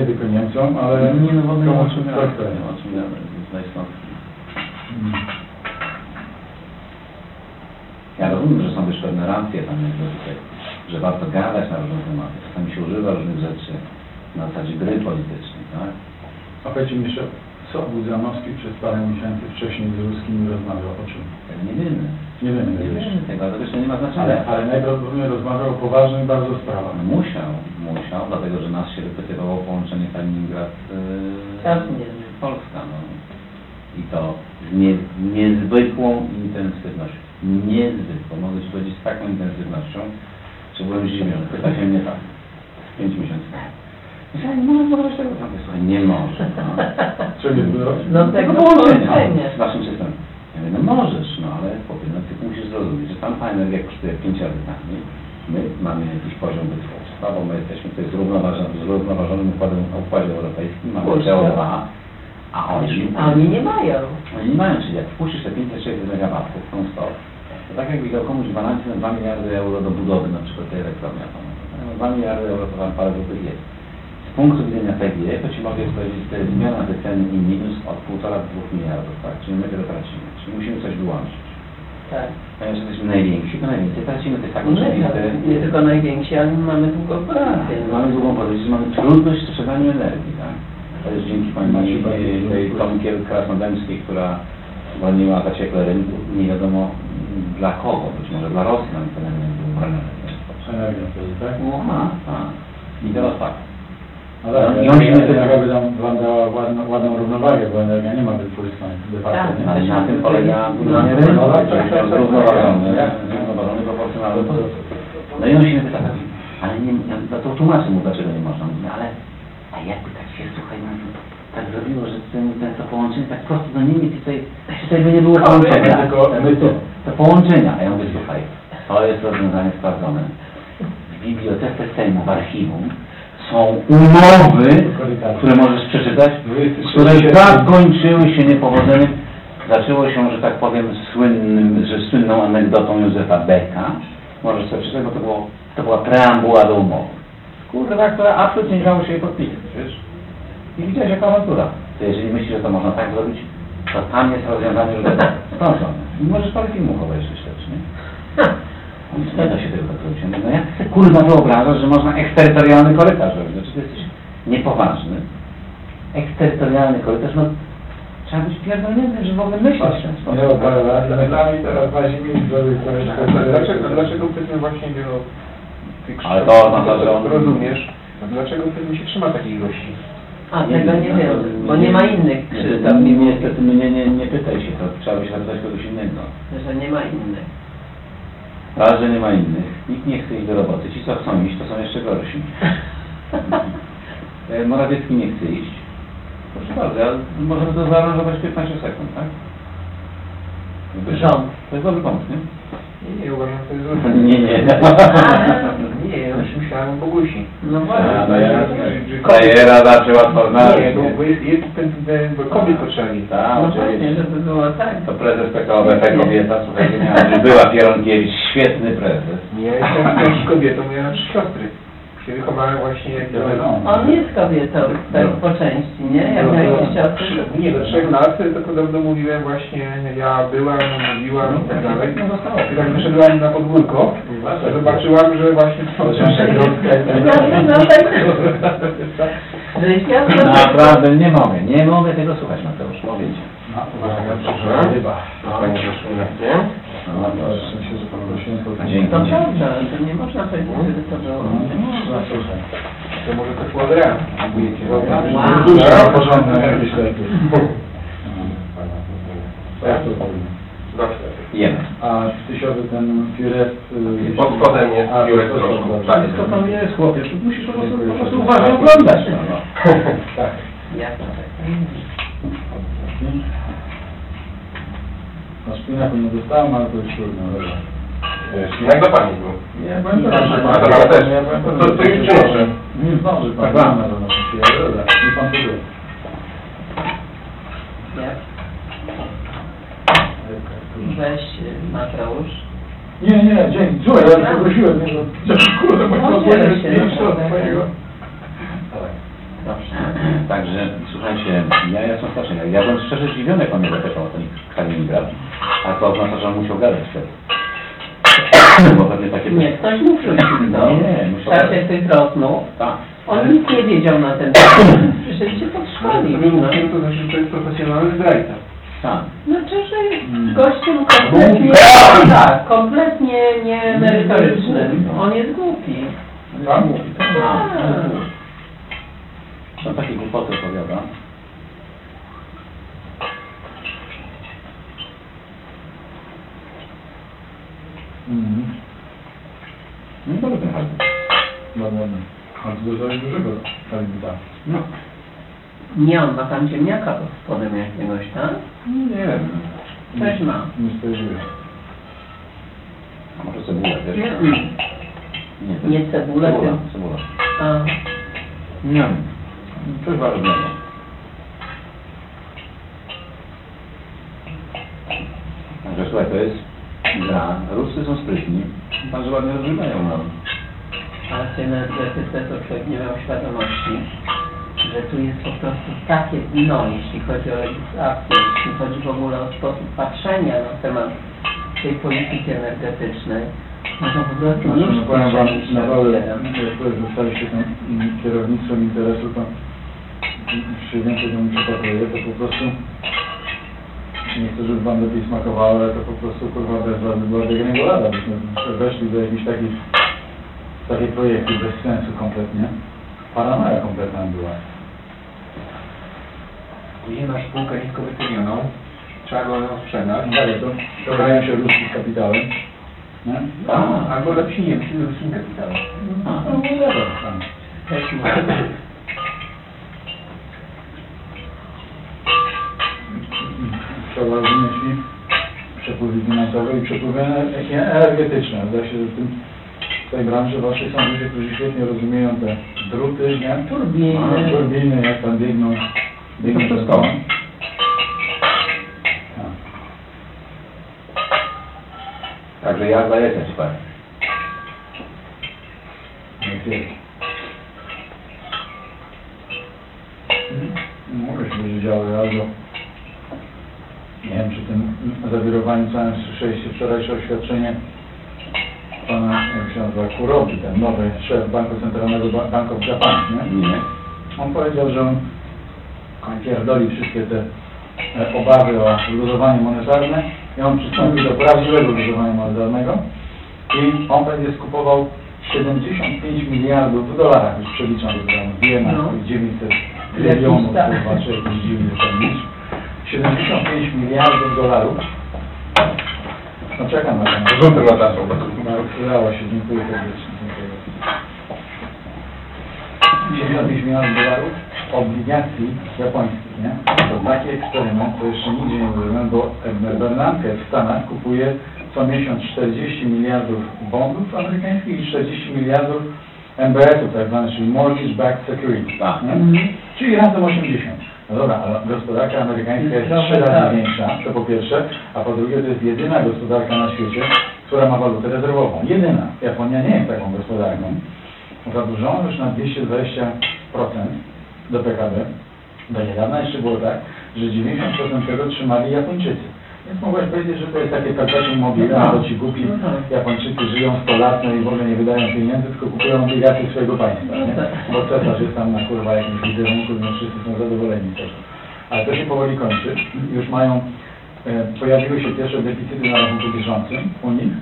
nie tylko Niemcom, ale Nie no, w ogóle nie ma o czym komuś gadać, tak, nie ma o czym gadać, więc najsłabszy. Mm. Ja rozumiem, że są też pewne racje tam jakby tutaj, że warto gadać na różne tematy. Czasami się używa różnych rzeczy na zasadzie gry politycznej, tak? A powiedzcie mi jeszcze, co Budzanowski przez parę miesięcy wcześniej z Ruskimi rozmawiał o czym? Tego nie wiemy. Nie wiemy Nie tego jeszcze. wiemy tego, ale to jeszcze nie ma znaczenia. Ale, ale najprawdopodobniej rozmawiał o poważnych bardzo sprawach. Musiał, musiał, dlatego że nas się wypytywało o połączenie Kaliningrad yy, Polska, no. I to z nie, niezwykłą intensywnością. Niezwykłą, mogę Ci powiedzieć z taką intensywnością, że byłem zdziwiony. Pyta się mnie tak, pięć miesięcy temu. Ja nie mogę zbudować tego planu. Słuchaj, nie może. No. Czego? No tego połączenia połączenia. z naszym systemem. Ja mówię, no możesz, no ale chłopie, no ty musisz zrozumieć, że tamta energia kosztuje 5 razy taniej. My mamy jakiś poziom bezpieczeństwa, bo my jesteśmy tutaj zrównoważonym, zrównoważonym układem, układzie europejskim, mamy Kurczę. CO2, a oni, A oni nie mają. oni nie mają, czyli jak wpuścisz te 560 megawatów tą stop, to tak jakby dał komuś gwarancję na 2 miliardy euro do budowy na przykład tej elektrowni atomowej. No, 2 miliardy euro to tam parę złotych jest. Z punktu widzenia PG, to Ci mogę powiedzieć, że to jest zmiana wyceny i minus od 1,5 do 2 miliardów, tak? Czyli my tyle tracimy. Czyli musimy coś wyłączyć. Tak. Ponieważ jesteśmy najwięksi, to najwięcej tracimy. Jest tak My, oczywiste. nie tylko najwięksi, ale my mamy długą pozycję. Mamy długą pozycję, mamy trudność w sprzedaniu energii, tak? To jest dzięki pani e, tej Tomkiel Krasnodębskiej, która zwolniła zaciekle rynku, nie wiadomo dla kogo, być może dla Rosjan ten rynek był. Energia wtedy, tak? Aha, tak. I teraz tak. No tak, I on się energia by tam wam dała ładną, ładną równowagę, bo energia nie ma wytwórstwa de facto, Tak. nie? Ale na tym polega No. budowanie No tak, tak, tak, zrównoważony, proporcjonalny. No i on się pyta, ale nie, no to tłumaczę mu, dlaczego nie można. Mówię, ale a jakby tak się, słuchaj, no, tak zrobiło, że ten, ten, to połączenie tak prosto do Niemiec i tutaj, tutaj by nie było połączenia. tylko emerytur. To połączenia. A ja mówię, słuchaj, to jest rozwiązanie sprawdzone. W bibliotece Sejmu, w archiwum są umowy, które możesz przeczytać, które zakończyły się niepowodzeniem. Zaczęło się, że tak powiem, słynnym, że słynną anegdotą Józefa Becka. Możesz sobie przeczytać, bo to, było, to była preambuła do umowy. Kurwa, która absolutnie nie dało się jej podpisać, wiesz? I widziałeś jaka awantura. To jeżeli myślisz, że to można tak zrobić, to tam jest rozwiązanie już. I możesz parę filmów obejrzeć też, nie? Nie da się tak zrobić. Ja mówię, No jak ty kurwa wyobrażasz, że można eksterytorialny korytarz robić? Znaczy ty jesteś niepoważny. Eksterytorialny korytarz, no trzeba być pierdolniętym, żeby w ogóle myśleć w ten sposób. Lat, ale nami teraz łazi ministrowie, które Dlaczego, dlaczego pytmy właśnie wielu tych Ale to oznacza, że on- Rozumiesz? No Dlaczego pytmy się trzyma takiej ilości? A tego nie wiem, bo nie ma innych Nie, krzyżów, nie, niestety no nie, nie, nie pytaj się, to trzeba by się zapytać kogoś innego. że nie ma innych. Raz, że nie ma innych, nikt nie chce iść do roboty. Ci, co chcą iść, to są jeszcze gorsi. E, Morawiecki nie chce iść. Proszę bardzo, ale możemy to zaaranżować w 15 sekund, tak? Rząd. To jest dobry pomysł, nie? Nie, nie, uważam, że to jest złe. Nie, nie. Nie, ja już myślałem o Bogusi. No A, właśnie. no ja, Że- Kariera zaczęła poznać. Nie, bo, bo jest, jest ten, ten, bo kobiet potrzebni. Tak, No oczywiście. właśnie, żeby było tak. To prezes PKO BP kobieta, słuchajcie, miała, że była Pieronkiewicz, świetny prezes. Ja jestem też kobietą, miałem trzy siostry. Się wychowałem właśnie jak On jest kobietą, tak po części, nie? Jak No, miałeś no, siostry, Nie, do trzech lat to podobno mówiłem właśnie, ja byłam, mówiłam i tak dalej. I tak wyszedłem na podwórko, to zobaczyłam, że właśnie No tak, jasno. Naprawdę nie mogę, nie mogę tego słuchać, Mateusz, powiecie. No, uwaga, Proszę. No, No, prosiłem, to. To prawda, to nie można powiedzieć, żeby to było. No, no, słuchaj. To może to kwadra. Wow. Jakieś lepiej. To powiem? Jemy. A tysiowy ten pióret... y, Pod spodem jest A, piórek to dobrze. Tak. To tam jest, chłopie, tu musisz po prostu, po prostu uważnie oglądać. No, no. Tak. Jasno, tak. No szpinaku nie dostałem, ale to już trudno. dobra. Jak do pani był? Ja byłem to A to też? To, to już przynoszę. Nie zdąży pan, Tak, na chwilę. Dobra, nie pan tu był. Jak? Weź y, Mateusz. Nie, nie, dzięki. Słuchaj, ja cię prosiłem, nie, że... Kurde, bo No, to jest mniejsze no, od twojego. Dobrze. Także, słuchajcie, ja jestem strasznie, ja byłem szczerze zdziwiony, jak on mnie zapytał o ten Kaliningrad, a to oznacza, że on musiał gadać wtedy. Bo pewnie takie... Nie, ktoś mu wrzucił to. Nie, musiał Tak gadać. jak ty trosnął. Tak. On nic nie wiedział na ten temat. Przyszedł się podszkolić. No. mówiłem, to znaczy, że to jest profesjonalny zdrajca. Tak. Znaczy, że gościem kompletnie, tak, kompletnie nie merytorycznym. On jest głupi. Tak? Tak. On takie głupoty opowiada. Mhm. No i dobry ten Hardy. Ładnie. A to dużo dużego kalibra. No. Nie, on ma tam ziemniaka pod spodem jakiegoś, tak? Nie wiem. Coś ma. Nie spojrzyłem. A może cebulę, wiesz? Nie, Nie, Nie cebulę, Cebula, ty- cebula. A, Nie wiem. Coś ważnego. Także słuchaj, to jest gra. Ruscy są sprytni. Bardzo ładnie rozgrywają nam. Ale w tej energetyce to człowiek nie miał świadomości, że tu jest po prostu takie dno, jeśli chodzi o legislację, jeśli chodzi w ogóle o sposób patrzenia na temat tej polityki energetycznej, no to po prostu Znaczy, no powiem Wam, się naprawdę, otwiera. jak zostaliście tam mm, kierownictwem interesu, to do mnie przypatruje, to po prostu nie chcę, żeby Wam lepiej smakowało, ale to po prostu kurwa bez Was by była degrengolada, byśmy weszli do jakichś takich takie projekty bez sensu kompletnie. Paranoja kompletna była. Później masz spółkę nisko wycenioną, trzeba go ją sprzedać. Dalej to, wydaje się ruski z kapitałem. Nie? A, albo lepsi nie, musimy ruskim kapitałem. No, whatever, tam. Też może. Przełożone myśli, przepływy finansowe i przepływy ener- energetyczne. Wydaje się, że w, tym, w tej branży waszej są ludzie, którzy świetnie rozumieją te druty, nie? Turbiny. A, turbiny, jak tam biegną. biegną To wszystko. Tak. Także ja zdaję też parę. Jak jest. Mogę się będzie działo albo wiem, czy tym zawirowaniu całym słyszeliście wczorajsze oświadczenie pana, jak się nazywa, Kurobi, ten nowy szef Banku Centralnego Ba- Bank of Japan, nie? Nie. On powiedział, że on pierdoli wszystkie te e, obawy o luzowanie monetarne i on przystąpi do prawdziwego luzowania monetarnego i on będzie skupował 75 miliardów w dolarach, już przeliczam to tam w jenach, No. 900 Jakiś trilionów, tak. czy jakiś dziwny ten licz. 75 miliardów dolarów. No czekam na ten. Rzutem na. Udało się, dziękuję serdecznie. Dziękuję. 75 milionów dolarów obligacji japońskich, nie? To taki eksperyment, to jeszcze nigdzie nie byłem, bo Bernanke w Stanach kupuje co miesiąc 40 miliardów bondów amerykańskich i 40 miliardów MBS-ów, tak zwanych, czyli Mortgage Backed Securities, Tak. nie? Czyli razem 80. No dobra, ale gospodarka amerykańska jest trzy razy tak. większa, to po pierwsze, a po drugie to jest jedyna gospodarka na świecie, która ma walutę rezerwową. Jedyna. Japonia nie jest taką gospodarką. Zadłużono już na 220% do PKB. Do niedawna jeszcze było tak, że 90% tego trzymali Japończycy. Więc mogłeś powiedzieć, że to jest takie perpetuum mobile, No tak. bo ci głupi No tak. Japończycy żyją 100 lat no i w ogóle nie wydają pieniędzy, tylko kupują obligacje swojego państwa. No Nie? tak. Bo cesarz jest tam na kurwa jakimś wizerunku, no wszyscy są zadowoleni tego. Ale to się powoli kończy. Już mają, e, pojawiły się pierwsze deficyty na rachunku bieżącym u nich,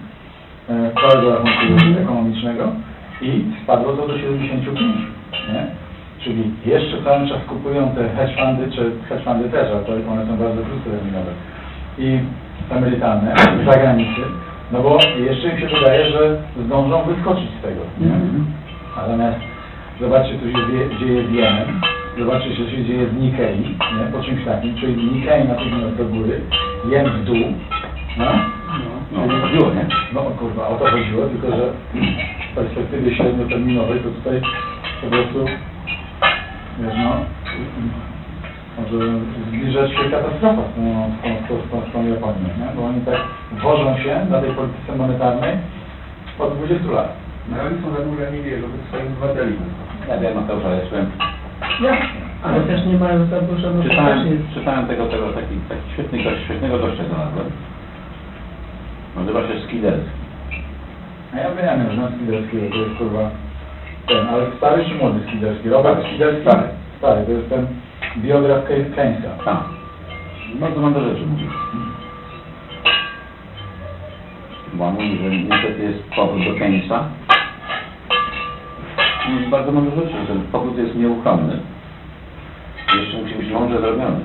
e, całego rachunku ekonomicznego i spadło to do 75. Nie? Czyli jeszcze cały czas kupują te hedge fundy, czy hedge fundy też, ale one są bardzo krótkoterminowe i emerytalne z zagranicy, no bo jeszcze im się wydaje, że zdążą wyskoczyć z tego. Nie? Mhm. Natomiast zobaczcie, co się dzieje, z Jenem, zobaczcie, co się dzieje z Nikkei, nie? po czymś takim, czyli Nikkei natychmiast do góry, Jen w dół, no? No, chodziło, nie? No kurwa, o to chodziło, tylko że w perspektywie średnioterminowej to tutaj po prostu, wiesz no, może zbliżać się katastrofa z tą, z tą, z tą, Japonią, nie? bo oni tak wożą się na tej polityce monetarnej od 20 lat. No oni są zadłużeni, wiesz, wobec swoich obywateli. Ja wiem, Mateusza, ja czytałem, Jasne. Ale też nie mają za dużo, czytałem, czytałem tego, tego taki, taki świetny gość, świetnego gościa znalazłem. Nazywa się Skiderski. A ja wiem, że na Skiderskiego to jest kurwa ten, ale stary czy młody Skiderski? Robert Skiderski? Stary. Stary, to jest ten biograf Key- Keynesa. Tam. Bardzo mądre rzeczy mówi. Bo on mówi, że niestety jest powrót do Keynesa. Bardzo mądre rzeczy, że powrót jest nieuchronny. Jeszcze musi być mądrze zrobiony.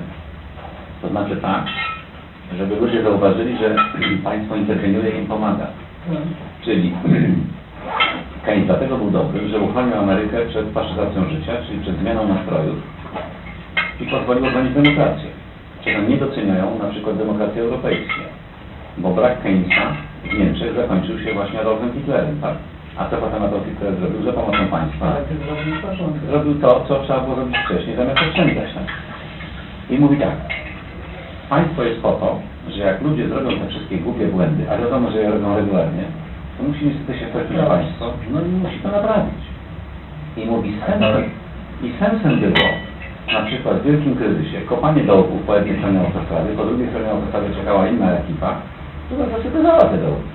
To znaczy tak, żeby ludzie zauważyli, że państwo interweniuje i im pomaga. Czyli Keynes dlatego był dobry, że uchronił Amerykę przed faszyzacją życia, czyli przed zmianą nastrojów i pozwolił obronić demokrację. Czego nie doceniają na przykład demokracje europejskie. Bo brak Keynesa w Niemczech zakończył się właśnie Adolfem Hitlerem, tak? A co potem Adolf Hitler zrobił za pomocą państwa? Zrobił to, co trzeba było zrobić wcześniej, zamiast oszczędzać. Tak? I mówi tak, państwo jest po to, że jak ludzie zrobią te wszystkie głupie błędy, a wiadomo, że je robią regularnie, to musi niestety się trafić państwo, no i musi to naprawić. I mówi sensem, i sensem było na przykład w wielkim kryzysie kopanie dołków po jednej stronie autostrady, po drugiej stronie autostrady czekała inna ekipa, która zasypywała te dołki.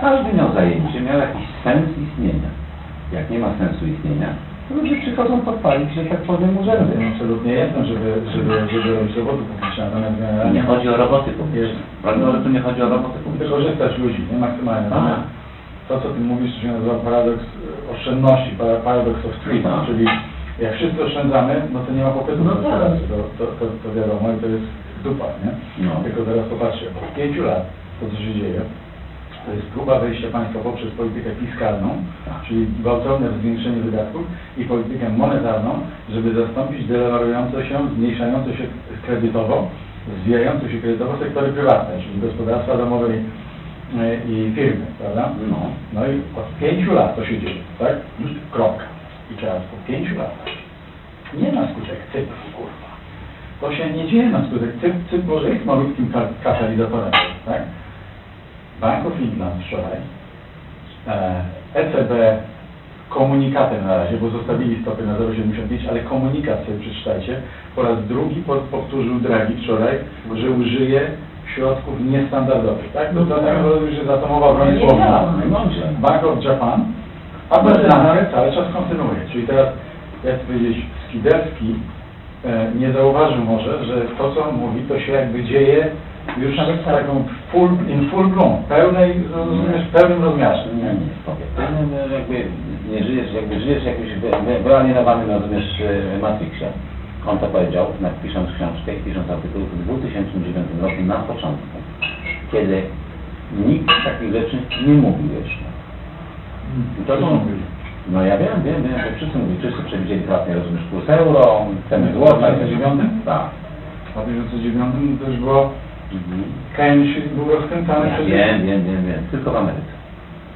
Każdy miał zajęcie, miał jakiś sens istnienia. Jak nie ma sensu istnienia, to ludzie przychodzą podpalić, że tak powiem, urzędy. Absolutnie jedno, żeby, żeby, żeby robić roboty publiczne, natomiast Nie chodzi o roboty publiczne. Prawda, że tu nie chodzi o roboty publiczne. wykorzystać ludzi, nie maksymalnie. Tak. Natomiast to, co ty mówisz, to się nazywa paradoks oszczędności, para- paradox of Tak. czyli jak wszyscy oszczędzamy, no to nie ma popytu No na tak. to, to, to, to wiadomo i to jest dupa, nie? No. Tylko teraz popatrzcie, od pięciu lat to, co się dzieje, to jest próba wejścia państwa poprzez politykę fiskalną, Tak. czyli gwałtowne zwiększenie wydatków i politykę monetarną, żeby zastąpić delewarujące się, zmniejszające się kredytowo, zwijające się kredytowo sektory prywatne, czyli gospodarstwa domowe i, i firmy, prawda? No. No i od pięciu lat to się dzieje, tak? Już kropka. I teraz po pięciu latach nie na skutek cypru, kurwa. To się nie dzieje na skutek cyp, cyp może jest malutkim ka- katalizatorem, tak? Bank of England wczoraj, e, ECB komunikatem na razie, bo zostawili stopy na 0,75, ale komunikat sobie przeczytajcie. Po raz drugi po- powtórzył Draghi wczoraj, że użyje środków niestandardowych, tak? No to tak że zatomowa broń słowna. Bank of Japan, a Bernard cały czas kontynuuje. Czyli teraz, jak powiedzieć, Skiderski e, nie zauważył może, że to, co on mówi, to się jakby dzieje już z taką full, in full bloom, pełnej, rozumiesz, w pełnym rozmiarze. Nie, nie, spokojnie. Ty nie, jakby nie żyjesz, jakby żyjesz jakimś wy- wy- wyalienowanym, rozumiesz, e, Matrixie. On to powiedział, jak pisząc książkę, i pisząc artykuł w 2009 roku na początku, kiedy nikt takich rzeczy nie mówił jeszcze. To mówi? No ja wiem, wiem, wiem, że wszyscy mówili, wszyscy przewidzieli pracę, rozumiesz, kurs euro, ceny złota. i tak dalej. 2009? Tak. W 2009 to już było, Mhm. Keynes był rozkręcany Ja przez... wiem, wiem, wiem, wiem. Tylko w Ameryce.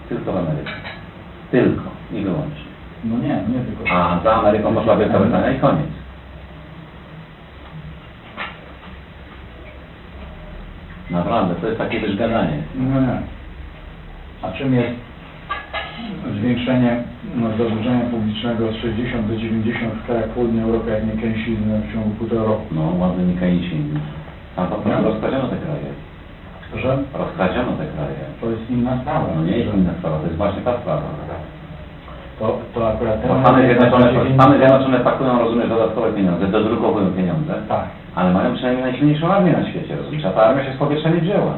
Tylko w Ameryce. Tylko i wyłącznie. No nie, nie tylko. A za Ameryką poszła Wielka Brytania i koniec. Naprawdę, to jest takie wyżgadanie. No nie. A czym jest zwiększenie no, zadłużenia publicznego z 60 do 90 w krajach południa Europy, jak nie keynesizm w ciągu półtora roku? No, ładny Mikańsi. Tam po prostu rozkradziono te kraje. Że Rozkradziono te kraje. to jest inna sprawa. No nie jest inna sprawa, to jest właśnie ta sprawa. To, to akurat Bo Stany Zjednoczone, Stany Zjednoczone pakują, rozumiesz, dodatkowe pieniądze, dodrukowują pieniądze, Tak. ale mają przynajmniej najsilniejszą armię na świecie, rozumiesz, a ta armia się z powietrza nie wzięła.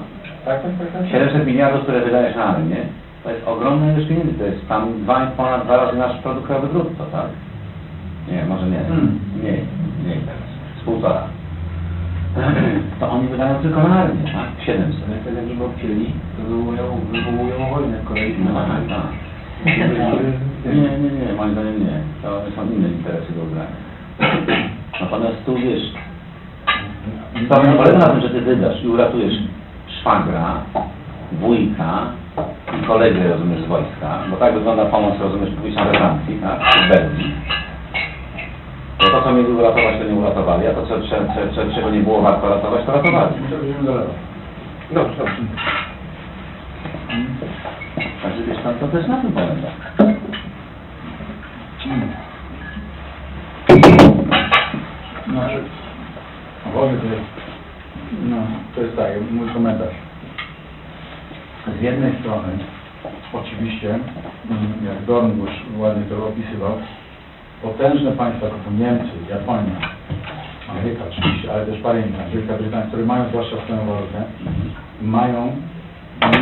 Tak, tak, tak. tak. 700 miliardów, które wydajesz na armię, to jest ogromna ilość pieniędzy, to jest tam dwa, ponad dwa razy nasz produkt krajowy brutto, tak? Nie, może nie, Hmm. mniej, mniej teraz, z półtora. To oni wydają tylko na armię, tak? 700. Ale wtedy jak go chcieli, to wywołują, wywołują wojnę w Korei No tak, tak. Nie, nie, nie, moim zdaniem nie. To są inne interesy do ubrania. Natomiast tu wiesz, to nie polega na tym, że ty wydasz i uratujesz szwagra, wujka i kolegę, rozumiesz, z wojska, bo tak wygląda pomoc, rozumiesz, publiczna we Francji, tak, w Belgii. Bo to, co mieli uratować, to nie uratowali, a to, co, cze- cze- cze- czego nie było warto ratować, to ratowali. To będziemy zalewać. Dobrze, dobrze. Także wiesz, to, to też na tym polega. Jest, no, to jest tak, mój komentarz. Z jednej strony, oczywiście, mm, jak Dornbusch ładnie to opisywał, potężne państwa typu Niemcy, Japonia, Ameryka oczywiście, ale też parę innych, Wielka Brytania, które mają zwłaszcza swoją walutę, mają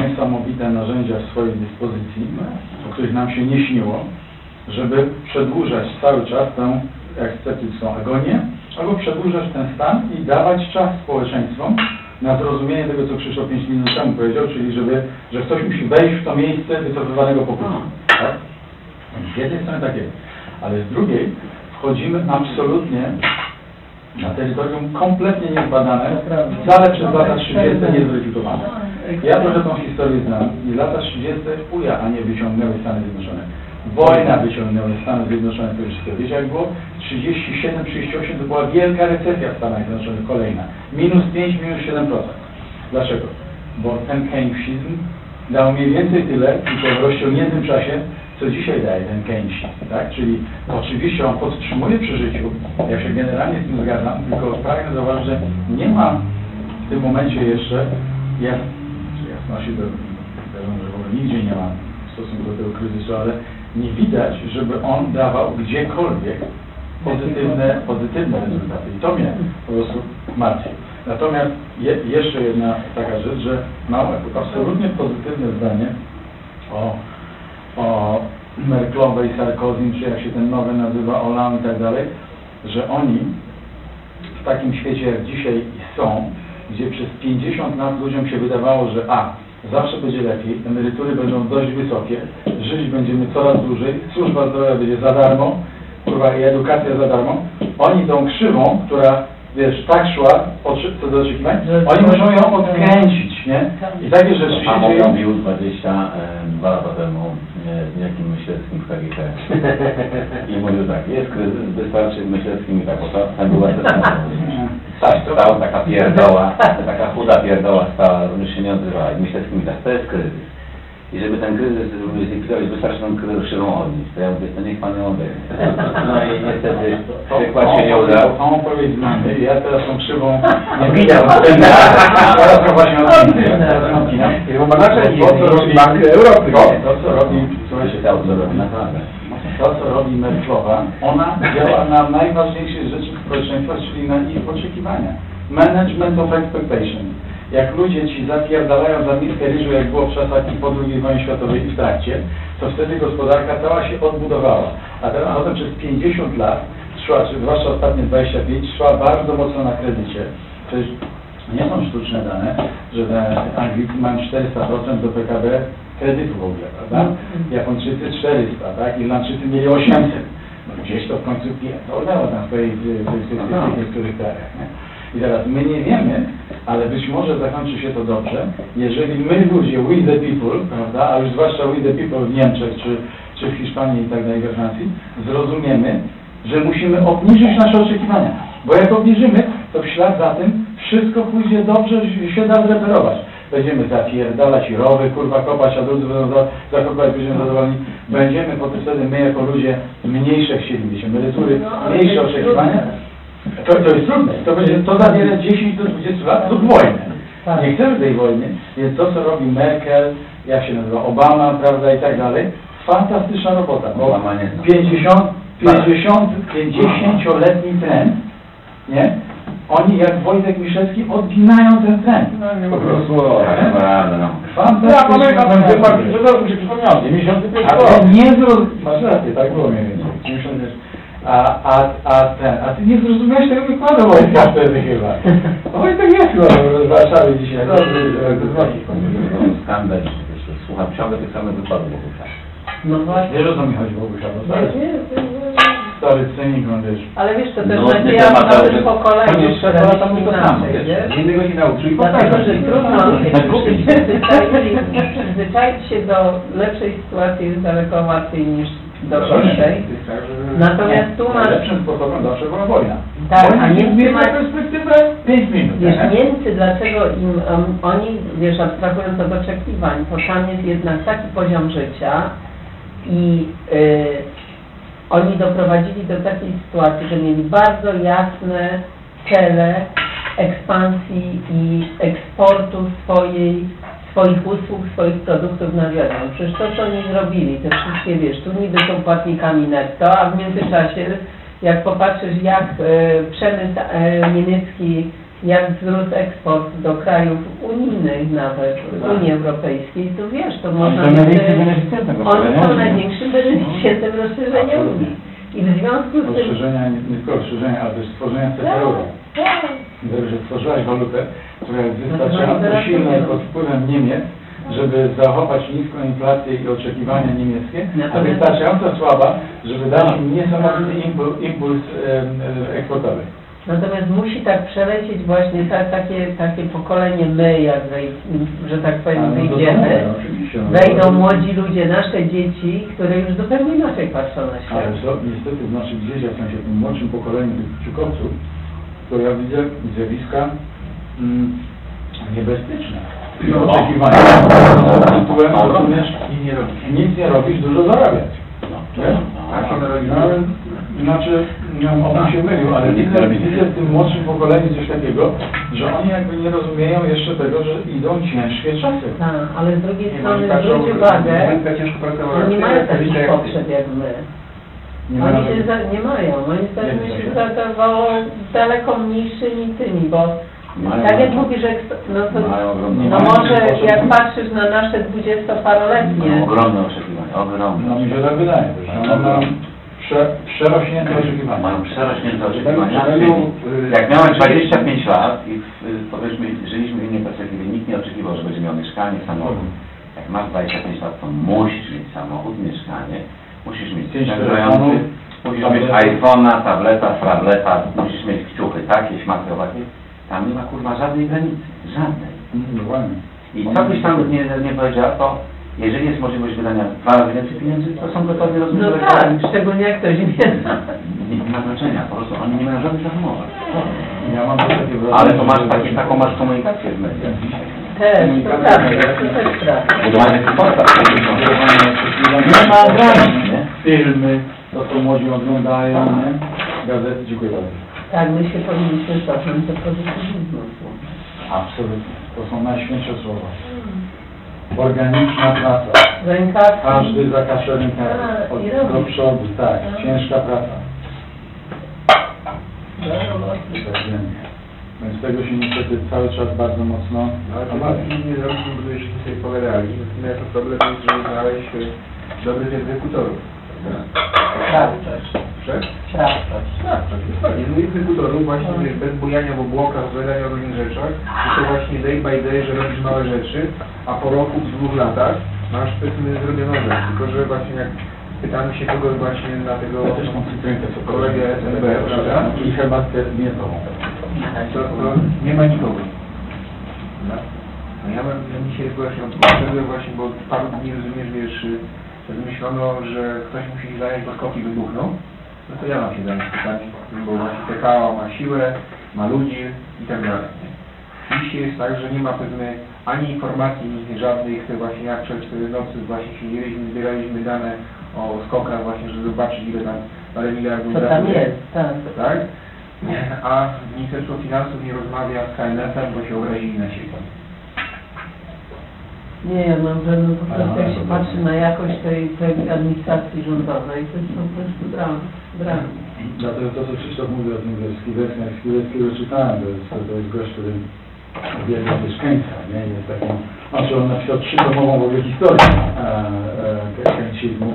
niesamowite narzędzia w swojej dyspozycji, o których nam się nie śniło, żeby przedłużać cały czas tę eksceptycką agonię, albo przedłużać ten stan i dawać czas społeczeństwom na zrozumienie tego, co Krzysztof 5 minut temu powiedział, czyli żeby, że ktoś musi wejść w to miejsce wycofywanego popytu. Tak? Z jednej strony tak jest, ale z drugiej wchodzimy absolutnie na terytorium kompletnie niezbadane, wcale przez lata 30. niezweryfikowane. Ja trochę tą historię znam i lata 30. uja, a nie wyciągnęły Stany Zjednoczone. Wojna wyciągnęły Stany Zjednoczone wszystkiego. Wiecie jak było? 37, 38 to była wielka recesja w Stanach Zjednoczonych, kolejna. Minus 5, minus 7%. Dlaczego? Bo ten keynesizm dał mniej więcej tyle, tylko w rozciągniętym czasie, co dzisiaj daje ten Keynesian, tak? Czyli oczywiście on podtrzymuje przy życiu, ja się generalnie z tym zgadzam, tylko pragnę zauważyć, że nie ma w tym momencie jeszcze jasności, uważam, że w ogóle nigdzie nie ma w stosunku do tego kryzysu, ale nie widać, żeby on dawał gdziekolwiek pozytywne, pozytywne rezultaty. I to mnie po prostu martwi. Natomiast je, jeszcze jedna taka rzecz, że mam absolutnie pozytywne zdanie o, o Merklowej, Sarkozym, czy jak się ten nowy nazywa, Hollande i tak dalej, że oni w takim świecie jak dzisiaj są, gdzie przez 50 lat ludziom się wydawało, że a, zawsze będzie lepiej, emerytury będą dość wysokie, żyć będziemy coraz dłużej, służba zdrowia będzie za darmo, kurwa, i edukacja za darmo. Oni tą krzywą, która, wiesz, tak szła, oczy- co do oczekiwań, oni muszą ją odkręcić, nie? I takie rzeczy się dzieją. mówił 22 lata temu z niejakim Myśleckim w KGK. I mówił tak, jest kryzys, wystarczy Myśleckim i tak, bo ta- tam była też Tak, stała taka pierdoła, taka chuda pierdoła stała, również się nie odzywała. I Myśleckim i tak, to jest kryzys. I żeby ten kryzys zlikwidować, wystarczy tą krzywą odnieść. To ja mówię, to niech pan ją. No i niestety przykład się nie udał. Tą odpowiedź znamy. Ja teraz tą krzywą nie Widział. Teraz ją właśnie odcinam. To, co robi Bank Europy. To, to, co robi, słuchajcie, Czytał, co robi to, co robi Merklowa, ona działa na najważniejsze rzeczy społeczeństwa, czyli na ich oczekiwania. Management of expectation. Jak ludzie ci zapierdalają za miskę ryżu, jak było w czasach i po II wojnie światowej i w trakcie, to wtedy gospodarka cała się odbudowała. A teraz potem przez 50 lat trwa, czy zwłaszcza ostatnie 25, trwa bardzo mocno na kredycie. Przecież nie są sztuczne dane, że Anglicy mają 400% do PKB kredytu w ogóle, prawda? Japończycy 400, tak? Irlandczycy mieli 800. No gdzieś to w końcu pierdolnęło w tej, w, w, w, w, w, w niektórych krajach, nie? I teraz my nie wiemy, ale być może zakończy się to dobrze, jeżeli my ludzie, we the people, prawda, a już zwłaszcza we the people w Niemczech, czy, czy w Hiszpanii i tak dalej, we Francji, zrozumiemy, że musimy obniżyć nasze oczekiwania. Bo jak obniżymy, to w ślad za tym wszystko pójdzie dobrze, się da zreperować. Będziemy zapierdalać i rowy, kurwa, kopać, a drudzy będą za- zakopać, będziemy zadowoleni. Będziemy potem wtedy my jako ludzie mniejsze chcieli mieć emerytury, mniejsze oczekiwania. To, to jest trudne. To będzie, to zabiera 10 do 20 lat lub wojnę. Tak. Nie chcemy tej wojny, więc to, co robi Merkel, jak się nazywa, Obama, prawda, i tak dalej, fantastyczna robota. Bo Obama nie zna. 50, 50, 50-letni trend, nie? Oni, jak Wojtek Miszewski, odginają ten trend. Po prostu. No. Ja pamiętam ten że to mi się przypomniało, 95 A rok. ty nie zrozumiałeś, masz rację, tak było mniej więcej, 90 wiesz. A, a, a ten, a ty nie zrozumiałeś tego wykładu Wojtka wtedy chyba. Wojtek jest chyba w Warszawie dzisiaj. Dobry, e, dzwoni. Skandal, słucham ciągle tych samych wykładów czasu. No właśnie. Wiesz o co mi chodzi ogóle, Ja stary, stary cynik, on wiesz. Ale wiesz, to też No, nie w temat, nowym ale- pokoleniu, Panie które Szefie, myśli tam to samo, wiesz. Z innego się nauczył i Dlatego, że trudno Tak przyzwyczaić się do lepszej sytuacji jest daleko łatwiej niż do gorszej. Natomiast tu masz, Najlepszym sposobem zawsze była wojna. Tak, a nie zmienia ma- perspektywę 5 minut. wiesz, nie? Niemcy, dlaczego im, um, oni, wiesz, abstrahując od oczekiwań, to tam jest jednak taki poziom życia i y, oni doprowadzili do takiej sytuacji, że mieli bardzo jasne cele ekspansji i eksportu swojej, swoich usług, swoich produktów na zewnątrz. Przecież to, co oni zrobili, te wszystkie, wiesz, tu niby są płatnikami netto, a w międzyczasie, jak popatrzysz, jak e, przemysł e, niemiecki, jak wzrósł eksport do krajów unijnych nawet, Unii Europejskiej, to wiesz, to można... są największym beneficjentem Oni są rozszerzenia. największym beneficjentem rozszerzenia Unii. I w związku z tym... Rozszerzenia, nie tylko rozszerzenia, ale też stworzenia CPR-u. Tak. Gdyby, że stworzyłaś walutę, która jest No to wystarczająco silna to- pod wpływem Niemiec, żeby zachować niską inflację i oczekiwania niemieckie, a wystarczająco słaba, żeby dać im niesamowity impuls, impuls eksportowy. Natomiast musi tak przelecieć właśnie ta, takie, takie pokolenie my, jak wej, że tak powiem, no to wyjdziemy, no. wejdą młodzi ludzie, nasze dzieci, które już zupełnie inaczej patrzą na Ale świat. co, niestety w naszych dzieciach, w sensie tym młodszym pokoleniu tych ciukowców, to ja widzę zjawiska mm, niebezpieczne. oczekiwania. Tytułem rozumiesz, I nie robisz. nic nie robisz, dużo zarabiać. No, Nie? No, ale, znaczy, no, on się mylił, ale widzę, widzę w tym młodszym pokoleniu coś takiego, że oni jakby nie rozumieją jeszcze tego, że idą ciężkie czasy. Tak, ale z drugiej strony oni zwróć uwagę, a mają takich potrzeb jak my. Nie Oni się za, nie mają, oni zdają Nie się zadawało daleko mniejszymi tymi, bo Mają- tak jak mówisz, że no to Mają ogromne no może jak patrzysz na nasze dwudziestoparoletnie, ogromne oczekiwania, ogromne. No mi się tak wydaje, że one mają prze, przerośnięte oczekiwania. Mają przerośnięte oczekiwania. Czyli Jak miałem 25 lat i w, powiedzmy, żyliśmy w innej perspektywie, nikt nie oczekiwał, że będzie miał mieszkanie, samochód. Jak masz 25 lat, to musisz mieć samochód, mieszkanie, musisz mieć sprzęt telefonów, grający, musisz mieć tablety. iPhone'a, tableta, frableta, musisz mieć kciuchy takie, śmakie, owakie. Tam nie ma kurwa żadnej granicy, żadnej. Dokładnie. I co byś tam nie, nie powiedziała, to jeżeli jest możliwość wydania dwa razy więcej pieniędzy, to są gotowi no rozwiązać. tak, szczególnie jak ktoś nie zna. Nie, nie ma znaczenia, po prostu oni nie mają żadnych rozmowek. Ja mam takie wrażenie, Ale to masz takie, taką masz komunikację w mediach dzisiaj. Też, to prawda, to też prawda. Budowanie komforta. Nie ma granic, nie? Filmy, to co młodzi oglądają, nie? Gazety, dziękuję bardzo. Tak, my się powinniśmy cofnąć do pozytywizmu. Absolutnie. To są najświętsze słowa. Organiczna praca. Rękaw. Każdy rękawy. Tak, Od, i robi. do przodu, tak. Tak. Ciężka praca. Codziennie. Więc tego się niestety cały czas bardzo mocno No, ale obawia. to nie zrobiliśmy, bo jeszcze sobie pogadali. Natomiast to problem jest, żeby znaleźć dobrych egzekutorów. Sprawczość. Przed? Sprawczość. Tak, tak, dokładnie. No egzekutorów właśnie wiesz, bez bujania w obłokach, opowiadania o różnych rzeczach, tylko właśnie day by day, że robisz małe rzeczy, a po roku, w dwóch latach masz powiedzmy zrobioną rzecz. Tylko, że właśnie jak pytamy się kogoś właśnie na tego też kolegę SNB, prawda? I herbatkę To, to nie ma nikogo. No. No ja mam ja dzisiaj właśnie odszedłem właśnie, bo od paru dni rozumiesz, wiesz, wymyślono, że ktoś musi się zająć, bo skoki wybuchną. No to ja mam się zająć pytaniem, bo właśnie PKO ma siłę, ma ludzi i tak dalej. Dzisiaj jest tak, że nie ma pewnie ani informacji żadnych, właśnie jak przed nocy właśnie siedzieliśmy, zbieraliśmy dane o skokach właśnie, żeby zobaczyć ile tam parę miliardów Co tam jest, tak. Tak? A Ministerstwo Finansów nie rozmawia z KNF-em, bo się obrazili na siebie. Nie, ja mam wrażenie, po prostu jak się patrzy na jakość tej, tej administracji rządowej, to jest po prostu dram, dram. Dlatego to, co Krzysztof mówił o tym ze Skideckim, jak Skideckiego czytałem, to jest, to jest gość, który uwielbia mieszkańca, nie? Jest taką, znaczy on napisał trzytomową w ogóle historię e, e, kręcizmu,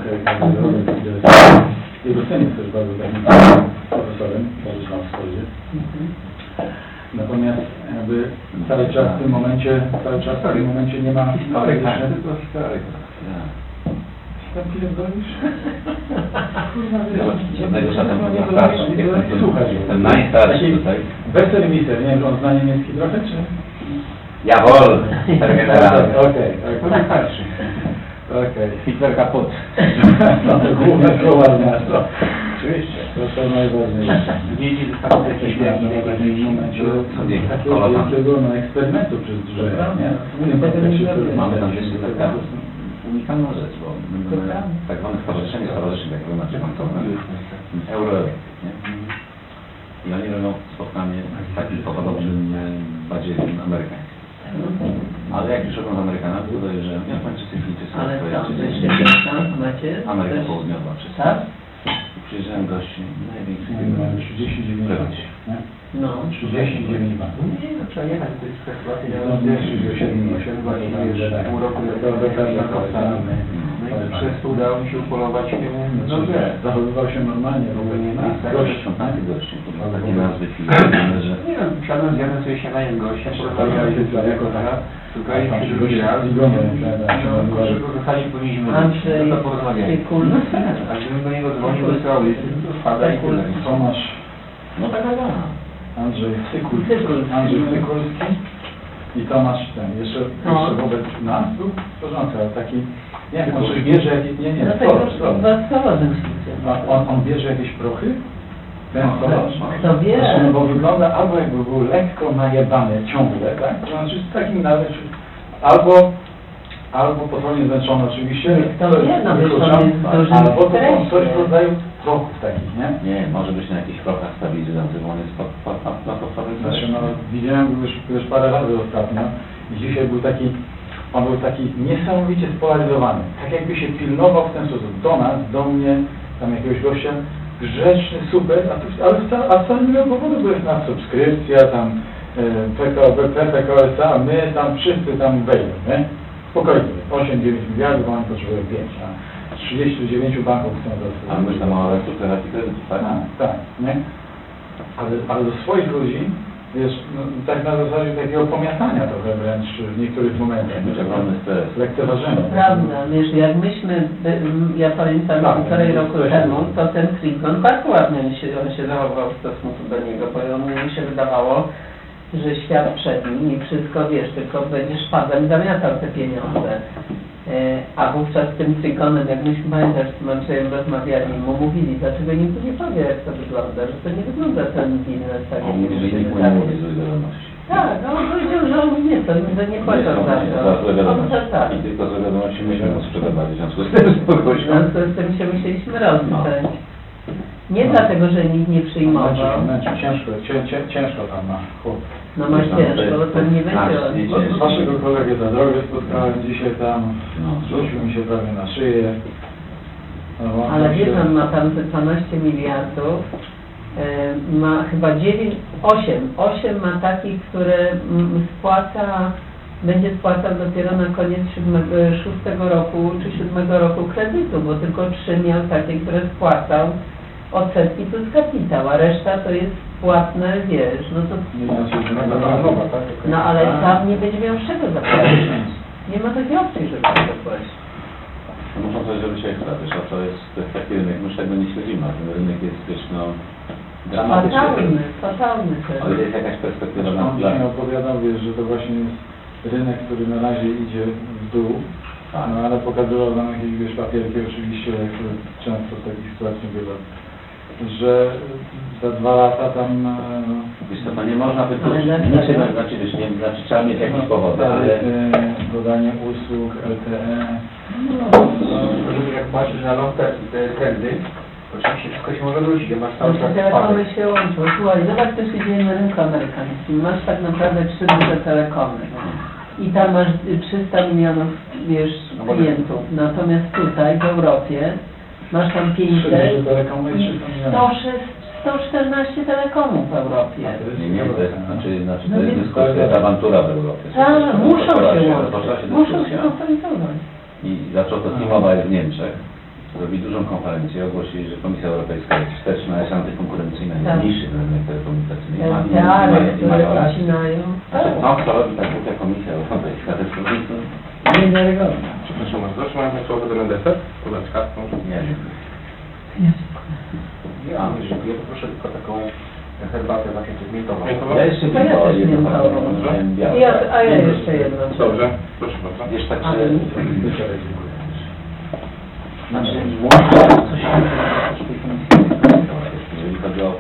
Jego syn jest też bardzo takim profesorem, też na wschodzie. Natomiast jakby cały czas w tym momencie, cały czas w tym momencie nie ma Historyk, tak, historyk. Tam była starsza. nie- nie- nie słuchaj. Jestem najstarszy tutaj. Weselmiser, nie wiem, czy on zna niemiecki trochę, czy? Jawohl! Okej, Terminator. okej. To wystarczy. Okej. Hitler kaput. No to główne słowa miasto. Oczywiście. To są najważniejsze. Wiedzie zostało jakieś takim momencie Sobie takiego no, eksperymentu przez nie? To jest- Mamy tam jeszcze taka unikalną rzecz, bo tak zwane stowarzyszenie stowarzyszeń, jak wy macie tam to Euro, nie? I oni robią spotkanie takie podobne, bardziej amerykańskie. Ale jak już robią z Amerykanami, to daje, że Japończycy, Chińczycy, Ale macie Ameryka Południowa, wszyscy. Tak? Przyjeżdżają gości największych Oni mają 39 lat? No. 39 lat. Nie, no trzeba jechać, taka No, mam wiesz, wiesz, że 7 siedem, 8 godzin, tak, wiesz, tak. pół roku naukowcami. No i przez to udało mi się upolować no grę. Zachowywał się normalnie, takich gości, kurwa, takie nazwy że Nie wiem, siadłem, zjadłem sobie się tak, sobie, jako? Szukaliśmy Tam się drugi gości raz. No, że zostali powinniśmy no to. A gdybym do niego dzwonił, wysłał list, to spada i tyle. Tomasz, no tak, tak, tak. Andrzej. Cykulski. Andrzej Cykulski i Tomasz ten, jeszcze, No. jeszcze wobec nas był w porządku, ale taki, nie wiem, on coś bierze jakieś, nie, nie, słowem myślicie. A On, on bierze jakieś prochy? Ten stolarz? Kto wie? Znaczy, no bo wygląda albo jakby był lekko najebany ciągle, tak? To znaczy z takim nawet albo, albo potwornie zmęczony oczywiście, To nie, no, jest duży albo to są coś w rodzaju kroków takich, nie? Nie, może być na jakichś krokach stabilizujących, on jest pod, pod, pod, pod, pod, pod, Znaczy, no, widziałem go już, już parę razy ostatnio i dzisiaj był taki, on był taki niesamowicie spolaryzowany. Tak jakby się pilnował w ten sposób do nas, do mnie, tam jakiegoś gościa, grzeczny, super, a, tu, ale wcale, a wcale nie miał powodu, bo jest nas subskrypcja, tam e, PKO, PKO SA, a my tam wszyscy tam wejdą, nie? Spokojnie, 8-9 miliardów, a oni potrzebują 5, a 39 banków chcą A my tam o restrukturyzacji kredytów, tak? tak, tak, nie? Ale, ale do swoich ludzi, wiesz, no, tak na zasadzie takiego pomiatania trochę wręcz w niektórych momentach. Być ogromny stres. Lekceważenie. Prawda, wiesz, jak myśmy, by, m, ja pamiętam Tak, półtorej to roku temu, to ten Trigon bardzo ładnie się, on się zachował w stosunku do niego, bo on, mi się wydawało, że świat przed nim i wszystko, wiesz, tylko będzie szpadem zamiatał te pieniądze. E, A wówczas z tym Trigonem, jak myśmy pamiętasz, z tym Andrzejem rozmawiali, mu mówili, dlaczego nikt nie powie, jak to wygląda, że to nie wygląda ten biznes tak, On jak mówi, że nikt nie mówi wiadomości. Tak, no on powiedział, że on nie, to, to nie płacą za Za to. On za tak. I tylko złe wiadomości myśmy mu sprzedawali, w związku z tym z W kogoś. związku z tym się musieliśmy rozstać. Nie dlatego, że nikt nie przyjmował. Męczy, ciężko, cię, cię, ciężko tam ma chłop. No ciężko, bo to nie będzie... Wiecie, Od waszego kolegę za drogę spotkałem dzisiaj tam, No. rzucił mi się prawie na szyję. No, Ale tam się- on ma tam te 12 miliardów, e, ma chyba 9, 8, 8 ma takich, które mm, spłaca, będzie spłacał dopiero na koniec siódmego, e, szóstego roku czy siódmego roku kredytu, bo tylko 3 miał takie, które spłacał odsetki plus kapitał, a reszta to jest płatne, wiesz, no to tak? No ale tam nie będzie miał z czego zapłacić. Nie ma takiej opcji, żeby tam zapłacić. No Muszą coś zrobić ekstra, wiesz, a to jest, taki rynek, my tego nie śledzimy, a ten rynek jest, wiesz, no, dramatyczny. Fatalny, fatalny Ale ten. jest jakaś perspektywa na On dzisiaj opowiadał, wiesz, że to właśnie jest rynek, który na razie idzie w dół, Tak. no ale pokazywał nam jakieś wiesz, papierki oczywiście, jak często w takich sytuacji bywa, że za dwa lata tam... e, Wiesz co, to nie można wykluczyć, dlaczego? niczym, znaczy, wiesz, nie, znaczy trzeba mieć jakiś powód, ale... taryfy, dodanie usług, LTE, Żeby jak patrzysz na long term te trendy, oczywiście wszystko się może wrócić, masz cały czas telekomy się łączą. Słuchaj, zobacz co się dzieje na rynku amerykańskim. Masz tak naprawdę trzy duże telekomy. I tam masz y, 300 milionów, wiesz, No klientów. Natomiast tutaj, w Europie, masz tam 500, Trzy telekomy i 300 milionów. 106, 114 telekomów w Europie. Nie, nie, to jest, znaczy, znaczy No to jest dyskusja, to jest awantura w Europie. Tak, muszą Rozpoczęła się rozpoczęła łączyć. Muszą się dyskusja. konfrontować. I zaczął to T-Mobile w Niemczech. Zrobi dużą konferencję, ogłosili, że Komisja Europejska jest wsteczna, jest antykonkurencyjna, jest Tak. niższy rynek telekomunikacyjny. I ma- i- i Teary, ma- i które mają rację. odcinają. Znaczy, no, co robi ta głupia Komisja Europejska? To jest po prostu Niewiarygodne. Przepraszam bardzo, czy mam jeszcze ochotę na deser? Kuleczka, może? nie wiem. Ja, ja poproszę tylko taką herbatę właśnie coś miętową. Miętową? Ja jeszcze To ja też nie miałem białe. Ja, a ja jeszcze jedno. Dobrze, proszę bardzo. Wiesz, tak nic. Znaczy, łącznie coś jeżeli chodzi o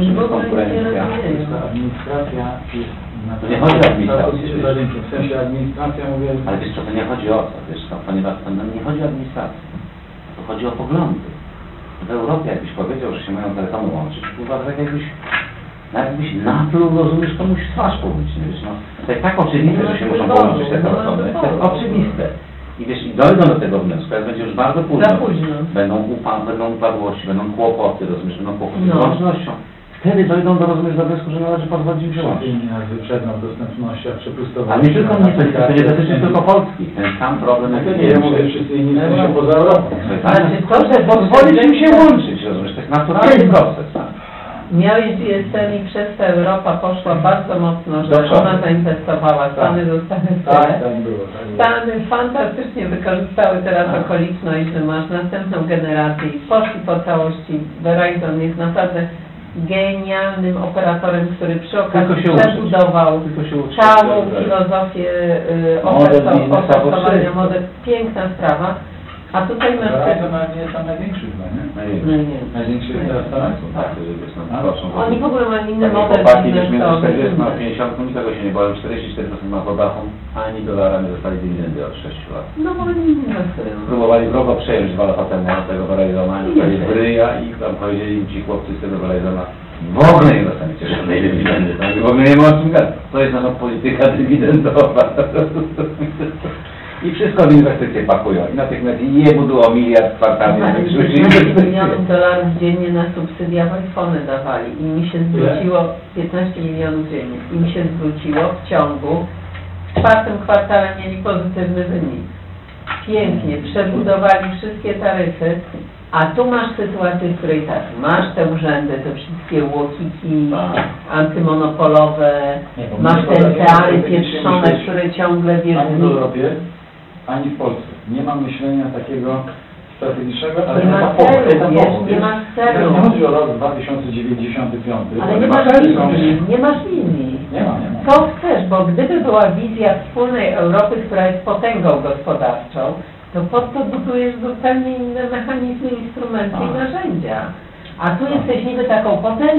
nie konkurencja... Administracja jest na To nie chodzi o administrację, całkowicie wiesz. za rynkiem. W sensie administracja, mówię, Ale wiesz co, to nie chodzi o to, wiesz co, ponieważ to no, nie chodzi o administrację, to chodzi o poglądy. W Europie jakbyś powiedział, że się mają telekomy łączyć, kurwa, tak jakbyś, no jakbyś napluł, rozumiesz, komuś w twarz publicznie, wiesz, no. To jest tak oczywiste, że się muszą połączyć te telefony, to jest oczywiste. I wiesz, i dojdą do tego wniosku, jak będzie już bardzo późno. Za późno. Będą, upa, będą upadłości, będą kłopoty, rozumiesz, będą kłopoty No. z łącznością. Wtedy dojdą do, rozumiesz, do wniosku, że należy pozwolić im łączyć. Szczególnie jak wyprzedzam dostępnościach przepustowania. Ale nie tylko mnie, to, to nie dotyczy tylko Polski. Ten sam problem, Tak, jak nie, ja mówię wszyscy inni w sensie poza Europą. To, że pozwolić im się łączyć, rozumiesz, to jest naturalny proces. Tak? Miałeś GSM i przez to Europa poszła bardzo mocno, że ona zainwestowała, Stany zostały w Tak, tak było. Tak było. Stany fantastycznie wykorzystały teraz Tak. okoliczność, że masz następną generację i poszli po całości. Verizon jest naprawdę genialnym operatorem, który przy Tylko okazji uczyć. przebudował Tylko się uczyć. całą filozofię y, ofertowania model. Piękna sprawa. A tutaj masz Ale to na- nie jest tam największy chyba, nie? No nie. Największy jest teraz tam? Tak, żeby są proszą. Oni w ogóle mają inny model chłopaki, już między biznesowy. 40 a 50, nikogo się nie boją, 44% ma po dachu, ani dolara nie dostali dywidendy od 6 lat. No bo oni nie inwestują. Próbowali wrogo przejąć dwa lata temu tego Verizona, I dostali bryja i tam powiedzieli ci chłopcy z tego Verizona, w ogóle nie dostaniecie żadnej dywidendy, tak? w ogóle nie ma o czym gadać. To jest nasza polityka dywidendowa. I wszystko w inwestycje pakują. I natychmiast je budują miliard kwartalnie. Pani żeby 15 inwestycje. milionów dolarów dziennie na subsydia w iPhony dawali i mi się zwróciło 15 milionów dziennie i mi się zwróciło w ciągu w czwartym kwartale mieli pozytywny wynik. Pięknie, przebudowali wszystkie taryfy, a tu masz sytuację, w której tak, masz te urzędy, te wszystkie łokiki Tak. antymonopolowe, Nie, masz my te potrafimy teary pieprzone, które ciągle wiesz, w Europie, ani w Polsce. Nie ma myślenia takiego strategicznego, ale Nie ma celu, wiesz, nie ma celu. Nie chodzi o rok 2095. ale to nie ma masz myśleć. nie masz wizji. Nie ma, nie ma. Co chcesz, bo gdyby była wizja wspólnej Europy, która jest potęgą gospodarczą, to pod to budujesz zupełnie inne mechanizmy, instrumenty i A. narzędzia. A tu jesteś niby taką potęgą